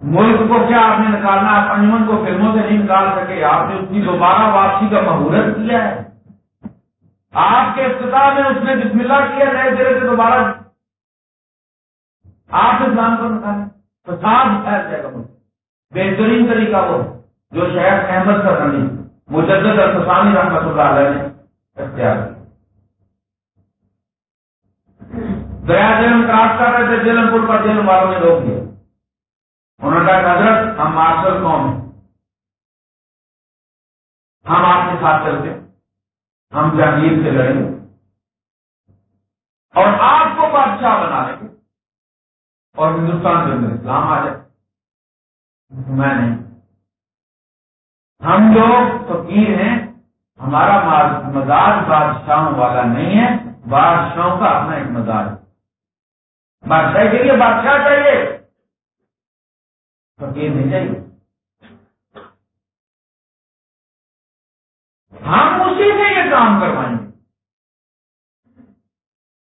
ملک کو کیا آپ نے نکالنا آپ انجمن کو فلموں سے نہیں نکال سکے۔ آپ نے اس کی دوبارہ واپسی کا مہورت کیا ہے۔ آپ کے افتتاح میں اس نے بسم اللہ کیا نئے سرے سے دوبارہ۔ آپ اسلام کو نکالیں فساد پھیل جائے گا ملک۔ بہترین طریقہ وہ جو شہر احمد کا مجدد الفسانی رحمت اللہ علیہ نے اختیار کیا۔ دریا جلم کراس کر رہے تھے جیلم پور پر جیلم والوں نے روک دیا۔ انہوں نے کہا، حضرت، ہم مارشل قوم ہیں۔ ہم آپ کے ساتھ چلتے ہم جہانگیر سے لڑیں گے۔ اور آپ کو بادشاہ بنا لیں گے اور ہندوستان کے اندر اسلام آ جائے۔ میں نہیں۔ ہم لوگ فقیر ہیں، ہمارا مزاج بادشاہوں والا نہیں ہے، بادشاہوں کا اپنا ایک مزاج بادشاہ کے لیے بادشاہ چاہیے۔ فقیر نہیں چاہیے ہم اسی سے یہ کام کروائیں۔ گے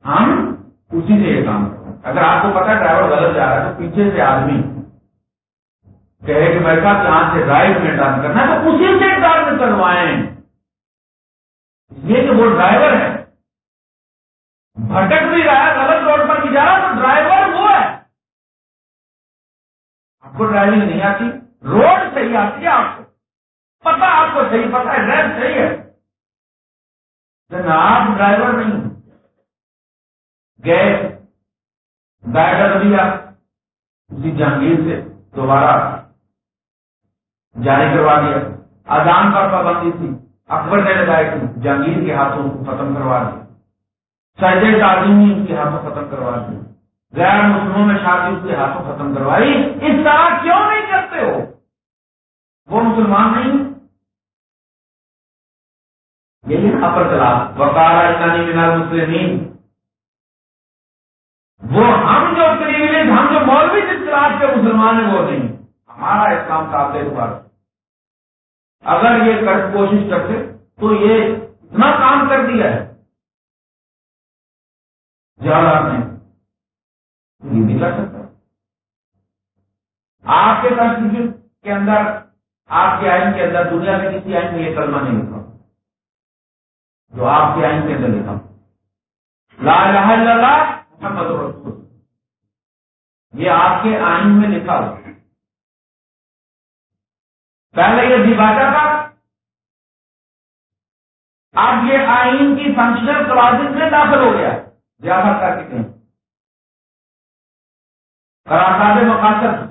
ہم اسی سے یہ کام کروائیں۔ اگر آپ کو پتا ڈرائیور غلط جا رہا ہے تو پیچھے سے آدمی۔ کہے کہ بھائی صاحب یہاں سے رائٹ میں ٹرن کرنا ہے، تو اسی سے ٹرن کروائیں۔ یہ کہ وہ ڈرائیور ہے، بھٹک بھی رہا ہے، غلط روڈ پر بھی جا رہا تو ڈرائیور وہ ہے۔ آپ کو ڈرائیونگ نہیں آتی، روڈ صحیح آتی ہے آپ کو۔ پتا آپ کو صحیح پتا ہے ڈرائیو صحیح ہے۔ آپ ڈرائیور نہیں گئے کر دیا، اسی جہانگیر سے دوبارہ۔ جاری کروا دیا اذان پر پابندی تھی، اکبر نے لگائی تھی، جہانگیر کے ہاتھوں کو ختم کروا دیا سرجے تعلیمی اس کے ہاتھوں ختم کروا دیا غیر مسلموں میں شادی اس کے ہاتھوں ختم کروائی۔ اس طرح کیوں نہیں کرتے ہو؟ وہ مسلمان نہیں۔ لیکن اپر چلا وکارا اسلامی مینار مسلمین وہ ہم جو پریولیج ہم جو مولوی جس کلاس کے مسلمان ہیں، وہ نہیں۔ ہمارا اسلام قابل بار اگر یہ کوشش کرتے تو یہ اتنا کام کر دیا ہے۔ زیادہ نہیں یہ بھی کر سکتا۔ آپ کے کانسٹیٹیوشن کے اندر آپ کے آئین کے اندر دنیا کے کسی آئین میں یہ کلمہ نہیں لکھا۔ جو آپ کے آئین کے اندر لکھا۔ لا الہ الا اللہ، محمد رسول یہ آپ کے آئین میں لکھا۔ ہوا پہلے یہ دیواٹا تھا۔ اب یہ آئین کی فنکشنل کلاسز میں داخل ہو گیا۔ زیادہ کر کے کہیں۔ قرارداد مقاصد۔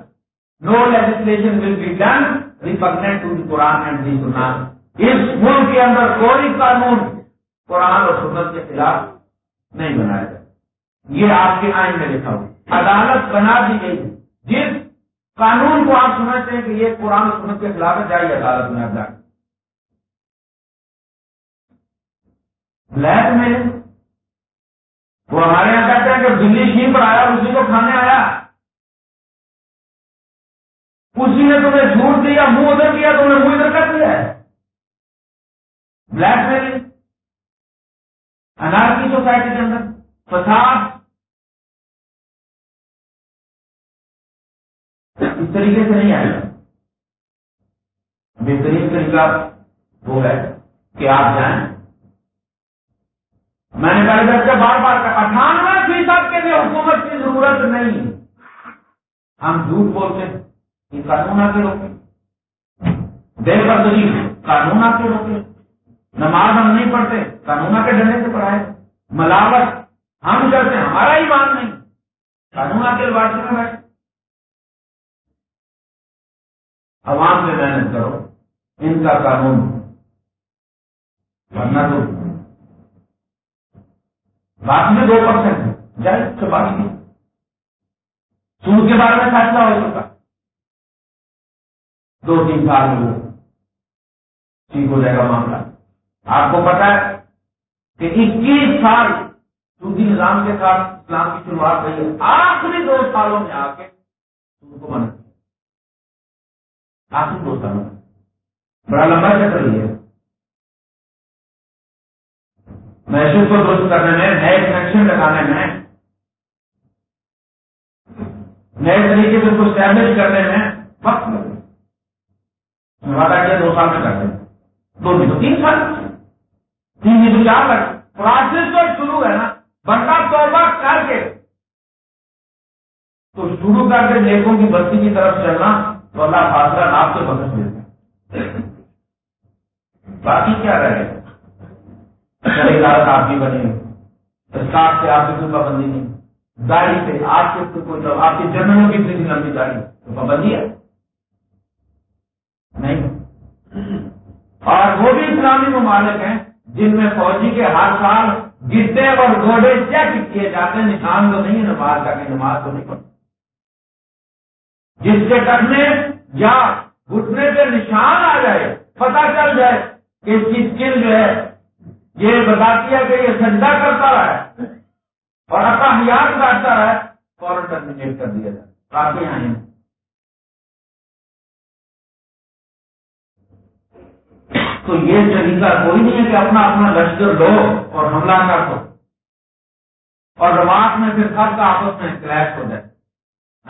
No legislation will be done repugnant to the Quran and the Sunnah اس ملک کے اندر کوئی قانون قرآن اور سنت کے خلاف نہیں بنایا جائے۔ یہ آپ کے آئین میں لکھا ہوا عدالت بنا دی گئی جس قانون کو آپ سمجھتے ہیں کہ یہ قرآن اور سنت کے خلاف ہے جائیے عدالت میں آپ بلیک میں وہ ہمارے یہاں کہتے ہیں کہ دلی شیم پر آیا، اسی کو کھانے آیا۔ اسی نے تمہیں جھوٹ دیا، منہ ادھر کیا، تم نے منہ ادھر کر دیا۔ ہے بلیک میل انار کی سوسائٹی کے اندر فساد اس طریقے سے نہیں آئے گا۔ بہترین طریقہ وہ ہے کہ آپ جائیں۔ میں نے کہا کہ بار بار کہا، اٹھانوے فیصد کے لیے حکومت کی ضرورت نہیں۔ ہم جھوٹ بولتے ہیں، یہ قانون آ کے روکے بے بردری قانون آ کے روکے نماز ہم نہیں پڑھتے، قانون آ کے ڈرنے سے پڑھائے۔ ملاوٹ، ہم کرتے ہمارا ہی مان نہیں۔ قانون آ کے میں بیٹھے عوام سے محنت کرو، ان کا قانون ورنہ تو باقی میں دو پرسینٹ جائے سے باقی سود کے بارے میں فیصلہ ہو چکا دو تین سال میں وہ ٹھیک ہو جائے گا معاملہ۔ آپ کو پتا ہے کہ اکیس سال سودی نظام کے ساتھ اسلام کی شروعات رہی ہے۔ آخری دو سالوں میں آ کے سود کو منع آخری دو بڑا لمبا چکر ہے محسوس کو درست کرنے میں، نئے کنیکشن لگانے میں، نئے طریقے سے اس کو اسٹیبلش کرنے میں وقت لگے۔ وعدہ کیا دو سال میں کر دیں۔ دو دن تو تین سال۔ تین دن تو چار لگ پروسیس تو شروع ہے نا۔ بندہ توبہ کر کے تو شروع کر کے نیکوں کی بستی کی طرف چلنا تو اللہ فاصلہ آپ سے بخش دیتے باقی کیا رہے؟ آپ کی بنے اسٹاف سے آپ کی کوئی پابندی نہیں۔ داڑھی سے آپ کے کوئی آپ کی جنرلوں کی اتنی لمبی داڑھی، تو پابندی ہے؟ نہیں۔ اور وہ بھی اسلامی ممالک ہیں جن میں فوجی کے ہر سال گدے اور گھوڑے چیک کیے جاتے ہیں۔ نشان تو نہیں ہے، نماز کا کہ نماز تو نہیں پڑتی جس کے کرنے یا گھٹنے پہ نشان آ جائے پتا چل جائے کہ اس کی اسکل جو ہے، یہ بتاتی ہے کہ یہ سجدہ کرتا رہا ہے اور اپنا ہیات کاٹتا رہا ہے، فوراً ٹرمینیٹ کر دیا جائے۔ کافی آئے تو یہ طریقہ کوئی نہیں ہے کہ اپنا اپنا لشکر لو اور حملہ کر دو اور رواق میں پھر سب کا آپس میں کلیش ہو جائے۔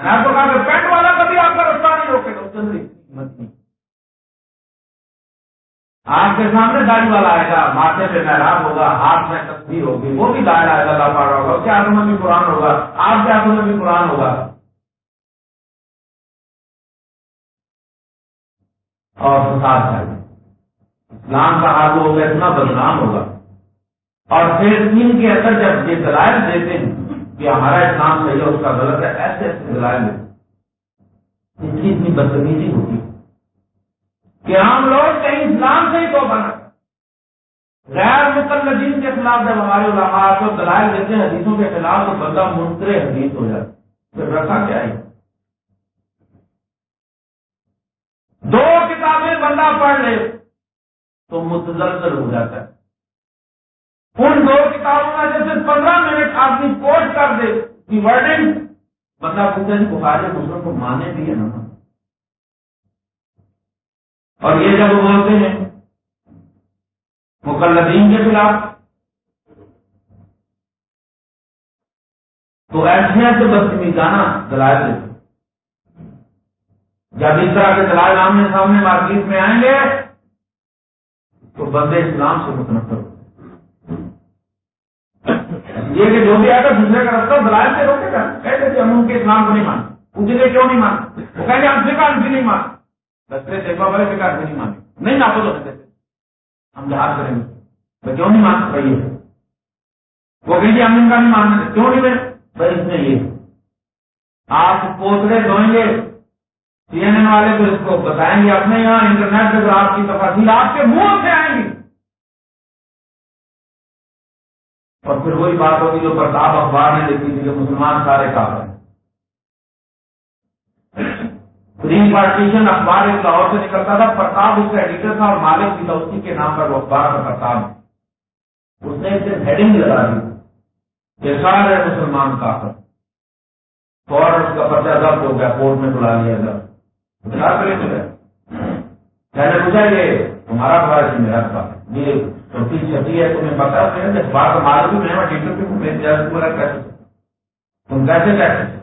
آپ کو کہا کہ پینٹ والا کبھی آپ کا رستہ نہیں روکے گا، اس کے آپ کے سامنے داڑھی والا آئے گا، ماتھے پہ محراب ہوگا، ہاتھ میں تصویر ہوگی، وہ بھی دائرہ آئے گا، اللہ پڑ رہا ہوگا۔ اس کے ہاتھوں میں بھی قرآن ہوگا، آپ کے ہاتھوں میں بھی قرآن ہوگا۔ اور فساد چاہیے اسلام کا حال ہوگا، اتنا بدنام ہوگا۔ اور پھر ان کے اندر جب یہ دلائل دیتے ہیں کہ ہمارا اسلام صحیح ہے اس کا غلط ہے، ایسے ایسے دلائل اس کی اتنی بدتمیزی ہوتی کہ ہم لوگ کہیں اسلام سے ہی تو بنا غیر مقلدین کے خلاف جب ہمارے علماء کو دلائل دیتے ہیں، حدیثوں کے خلاف، تو بندہ منترے حدیث ہو جاتا پھر رکھا کیا ہے؟ دو کتابیں بندہ پڑھ لے تو متزلزل ہو جاتا ہے۔ ان دو کتابوں میں جیسے پندرہ منٹ آدمی کوٹ کر دے کہ ورڈنگ بندہ پوچھا جی بخاری مسلم کو ماننے بھی ہے نا اور یہ جب بولتے ہیں، مقلدین کے خلاف۔ تو ایسے ایسے بس جانا دلائل دیتے جب اس طرح کے دلائل آمنے سامنے مارکیٹ میں آئیں گے، تو بندے اسلام سے متنفر یہ کہ جو بھی آئے گا دوسرے کا رستہ دلائل سے روکے گا۔ کہتے کہ ہم ان کے اسلام کو نہیں مانتے۔ پوچھیں کیوں نہیں مانتے؟ وہ کہیں گے ہم فکا بھی نہیں مانتے۔ رستے سے والے فکا بھی نہیں مانتے۔ نہیں نہ تو ہم جہاز کریں گے۔ تو کیوں نہیں مان بھائی وہ کہیں گے ہم ان کا نہیں مانتے۔ کیوں نہیں بھائی؟ اس میں یہ۔ آپ پوتڑے دھوئیں گے۔ سی این این والے تو اس کو بتائیں گے۔ اپنے یہاں انٹرنیٹ پہ آپ کی تفاصیل آپ کے منہ سے آئیں گی اور پھر وہی بات ہوگی جو پرتاپ اخبار نے لکھی تھی کہ مسلمان سارے کافر ہیں۔ ری پارٹیشن اخبار ایک لاہور سے نکلتا تھا پرتاپ اس کا ایڈیٹر تھا اور مالک بھی تھا، اسی کے نام پر وہ اخبار کا پرتاپ اس نے ایک ہیڈنگ لگا دی کہ سارے مسلمان کافر فوراً اس کا پرچہ ضبط ہو گیا کورٹ میں بلا لیا گیا۔ میں نے پوچھا یہ تمہارا اخبار ہے میرا اخبار یہ تو چھوٹی چھٹی ہے تمہیں پتا ہے اخبار کا مالک بھی میں تم کیسے کہتے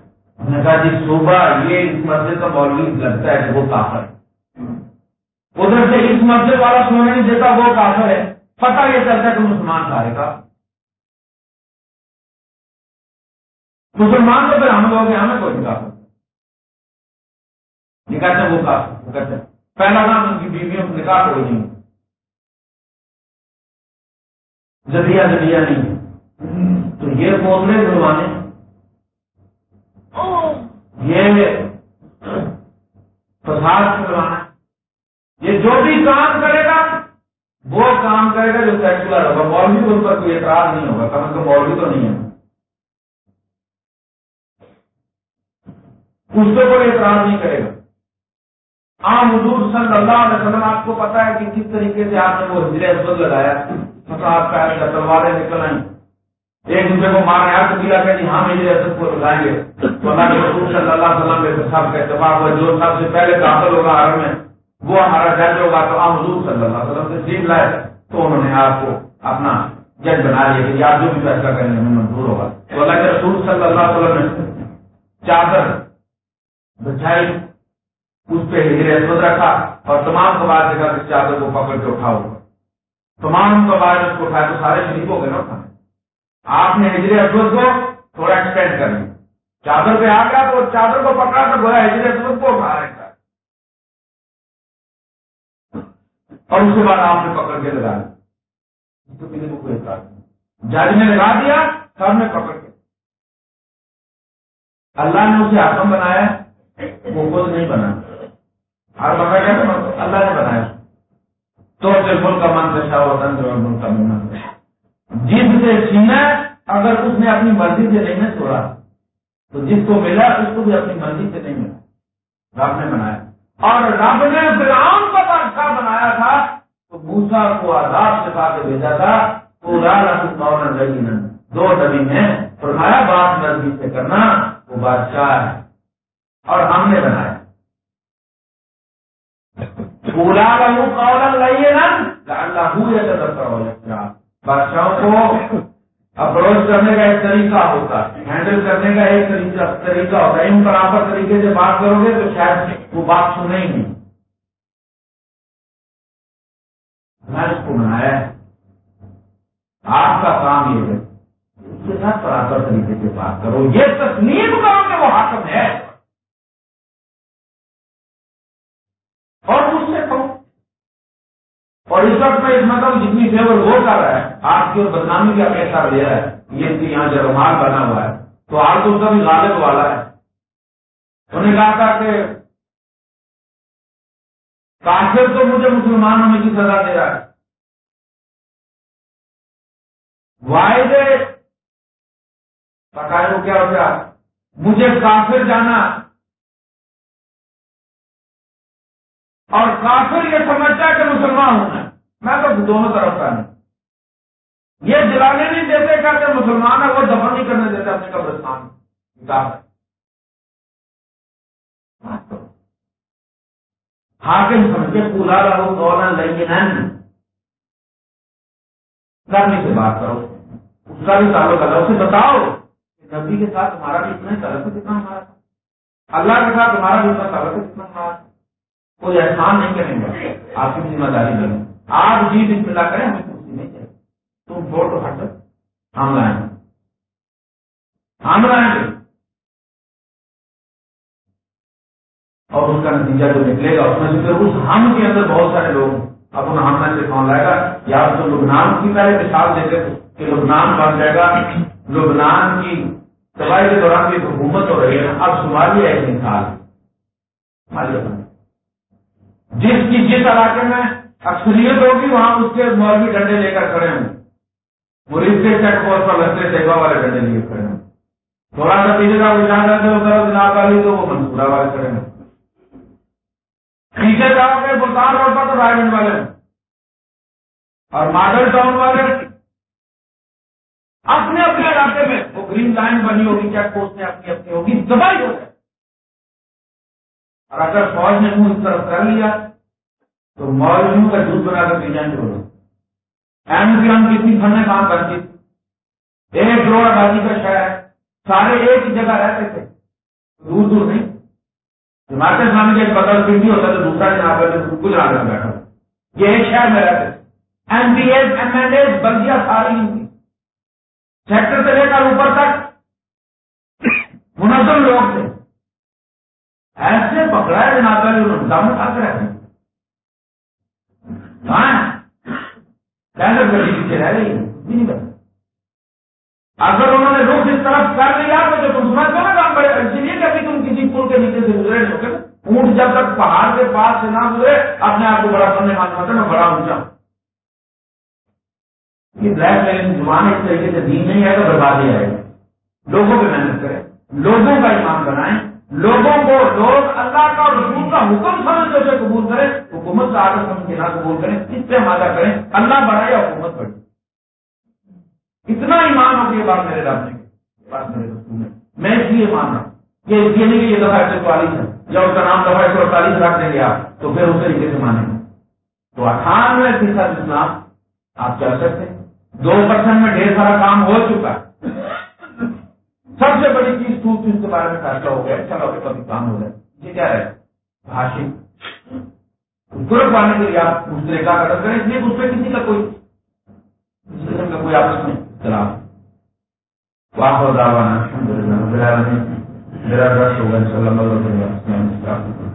نے کہا جی صبح یہ اس مسجد کا مولوی لگتا ہے کہ وہ کافر ہے۔ ادھر سے اس مسجد والا سونے نہیں دیتا، وہ کافر ہے۔ پتا یہ چلتا ہے کہ مسلمان سارے کا۔ مسلمان تو پھر ہم لوگ ہمیں کوئی کافر۔ نکاح وہ کافر، وہ کہتے ہیں پہلا نام ان کی بیویوں کو نکاح کوئی جی۔ نہیں جدیا جدیا نہیں۔ تو یہ پودے بلوانے یہ فساد کروانا۔ یہ جو بھی کام کرے گا، وہ کام کرے گا جو سیکولر ہوگا۔ مولوی کو اس پر کوئی اعتراض نہیں ہوگا۔ کم از کم مولوی تو نہیں ہے۔ اس کو کوئی اعتراض نہیں کرے گا۔ عام حضور صلی اللہ علیہ وسلم، آپ کو پتا ہے کہ کس طریقے سے آپ نے وہ ہجر اسود لگایا؟ فساد کا تلواریں نکل آئی ایک دوسرے کو مارنے آ قبیلہ کہ ہاں میری حضرت کو بتائیں گے۔ تو اللہ کے رسول صلی اللہ علیہ وسلم کے سب کا اتفاق ہوا، جو سب سے پہلے داخل ہوگا حرم میں، وہ ہمارا جج ہوگا۔ تو آپ حضور صلی اللہ علیہ وسلم سے سیکھ لائے، تو انہوں نے آپ کو اپنا جج بنا لیا کہ آپ جو بھی فیصلہ کریں گے منظور ہوگا۔ تو اللہ کے رسول صلی اللہ علیہ وسلم نے چادر بچھائی اس پہ ہجر اسود رکھا اور تمام کو بعد دیکھا چادر کو پکڑ کے اٹھاؤ۔ تمام کو بعد اس کو اٹھایا تو سارے شریف ہو گئے نا آپ نے ہجری اسود کو تھوڑا ایکسپینڈ کر لیا۔ چادر پہ آ گیا تو چادر کو پکڑا تو گویا ہجری اسود کو اٹھا رہا اور اس کے بعد آپ نے پکڑ کے لگا دیا تو کسی کو کوئی اعتراض جج نے لگا دیا، سب نے پکڑ کے۔ اللہ نے اسے آسم بنایا وہ خود نہیں بنا۔ ہر بندہ کیا اللہ نے بنایا۔ تو صرف ملک کا من دشا ہوتا ہے ملک کا من جس سے چھینا اگر اس نے اپنی مرضی سے نہیں چھوڑا تو جس کو ملا، اس کو بھی اپنی مرضی سے نہیں ملا۔ رب نے بنایا۔ اور رب نے فرعون کو بادشاہ بنایا تھا۔ تو موسا کو آزاد سے کے بھیجا تھا۔ تو پورا دو نبی نے فرمایا، بات مرضی سے کرنا، وہ بادشاہ ہے۔ اور ہم نے بنایا۔ پورا لہو قول لئیے نا اللہ بادشاہوں کو اپروچ کرنے کا ایک طریقہ ہوتا ہے، ہینڈل کرنے کا ایک طریقہ ہوتا ہے۔ برابر طریقے سے بات کرو گے تو شاید وہ بات سنے ہی نہیں۔ میں اس کو بنایا ہے۔ آپ کا کام یہ ہے، اس کے ساتھ برابر طریقے سے بات کرو۔ یہ تسلیم کرو کہ وہ حاکم ہے اور مجھ سے کہوں اور اس وقت میں اس مطلب جتنی فیور وہ کر رہا ہے، آپ کی اور بدنامی کا پیسہ لے رہا ہے، یہ یہاں جو رومال بنا ہوا ہے۔ تو آج تو اس کا بھی غالب والا ہے۔ انہوں نے کہا تھا کہ کافر تو مجھے مسلمان ہونے کی سزا دے رہا ہے۔ واحد پتا ہے کیا ہو گیا؟ مجھے کافر جانا۔ اور کافر یہ سمجھتا ہے کہ مسلمان ہوں میں تو دونوں طرف کا نہیں یہ جلانے نہیں دیتے، کہتے مسلمان ہے وہ دفن نہیں کرنے دیتے اپنے قبرستان۔ حاکم سمجھے پورا رہو دوڑنا لیں کرنے سے بات کرو۔ اس کا بھی تعلق اللہ اسے بتاؤ کہ نبی کے ساتھ تمہارا بھی اتنا تعلق کتنا ہمارا۔ اللہ کے ساتھ تمہارا بھی اتنا تعلق کتنا ہمارا۔ کوئی احسان نہیں کریں گے آپ کی ذمہ داری لگے آپ جی بسم اللہ کریں، ہمیں کرسی نہیں چاہیے۔ تم چھوڑ تو ہٹ ہم لائیں۔ گے ہم لائیں گے۔ اور اس کا نتیجہ جو نکلے گا، اس میں سے اس ہم کے اندر بہت سارے لوگ اب ان ہم سے کون لائے گا؟ یا تو لبنان کی پہلے مثال دیتے تھے کہ لبنان بن جائے گا۔ لبنان کی تباہی کے دوران بھی حکومت ہو رہی ہے اب سمالیہ ایک مثال۔ ہے جس کی جس علاقے میں اکثریت ہوگی وہاں اس کے مولوی ڈنڈے لے کر کھڑے ہوں۔ مریض کے چیک پوسٹ پر لگتے سیوا والے ڈنڈے لیے کھڑے ہوں۔ تھوڑا سا پیچھے کا رجحان رہتے ہو کرو جناب والی تو وہ منصورہ والے کھڑے ہوں۔ پیچھے جاؤ گے بلتان روڈ پر تو رائے گنج والے ہوں اور ماڈل ٹاؤن والے اپنے اپنے علاقے میں، وہ گرین لائن بنی ہوگی، چیک پوسٹ میں اپنی اپنی ہوگی، دبائی ہو جائے۔ اور اگر فوج نے منہ اس طرف کر لیا تو مولویوں کا دودھ بنا کر پی جائیں گے ایم پی ہم کتنی فن کام کرتی تھی ایک کروڑ آبادی کا شہر سارے ایک ہی جگہ رہتے تھے۔ دور دور نہیں۔ جماعت اسلامی کا ایک بدل پنڈی ہوتا تو دوسرا جناب کچھ آگے بیٹھا یہ ایک شہر میں رہتے تھے۔ M P s, M L A بلدیا ساری نہیں تھی سیکٹر سے لے کر اوپر تک منظم لوگ تھے۔ ایسے پکڑا ہے جناب انہوں نے دم اٹھا کے رکھے پیچھے رہ رہی اگر انہوں نے رخ اس طرف کر لیا تو جو تم سمجھ نا کام بڑے اسی لیے کہ ابھی تم کسی پل کے نیچے سے گزرے نہیں ہوتے اونٹ جب تک پہاڑ کے پاس سے نہ گزرے، اپنے آپ کو بڑا پڑھنے ماننا میں بڑا اونچا۔ ہوں یہ بلیک میلنگ زبان اس طریقے سے دین نہیں آئے گا بربادی آئے گا لوگوں پہ محنت کریں۔ لوگوں کا ایمان بنائیں۔ لوگوں کو لوگ اللہ کا اور رسول کا حکم سمجھ سے قبول کریں، حکومت کا آدر سمجھ کے نہ قبول کریں، اس سے مادہ کریں، اللہ بڑھائے یا حکومت بڑھے کتنا ایمان ہو کہ یہ بات میرے رب نے میں اس لیے مان رہا ہوں۔ کہ اس لیے نہیں کہ یہ دفعہ ایک سو چوالیس ہے یا اس کا نام دفعہ ایک سو اڑتالیس رکھ دیں گے آپ، تو پھر اس طریقے سے مانیں گے۔ تو اٹھانوے فیصد اسلام آپ چل سکتے ہیں۔ دو پرسنٹ میں ڈھیر سارا کام ہو چکا ہے۔ سب سے بڑی چیز تو اس کے بارے میں فیصلہ ہو گیا، چلو کبھی کام ہو جائے یہ کیا ہے؟ بھاشن۔ گروپ پانے کے لیے آپ دوسرے کا قدر کریں، اس لیے اس پہ کسی کا کوئی دوسرے کا کوئی آپس میں چلا واہ دعوانا الحمد للہ میرا رش ہوگا ان شاء اللہ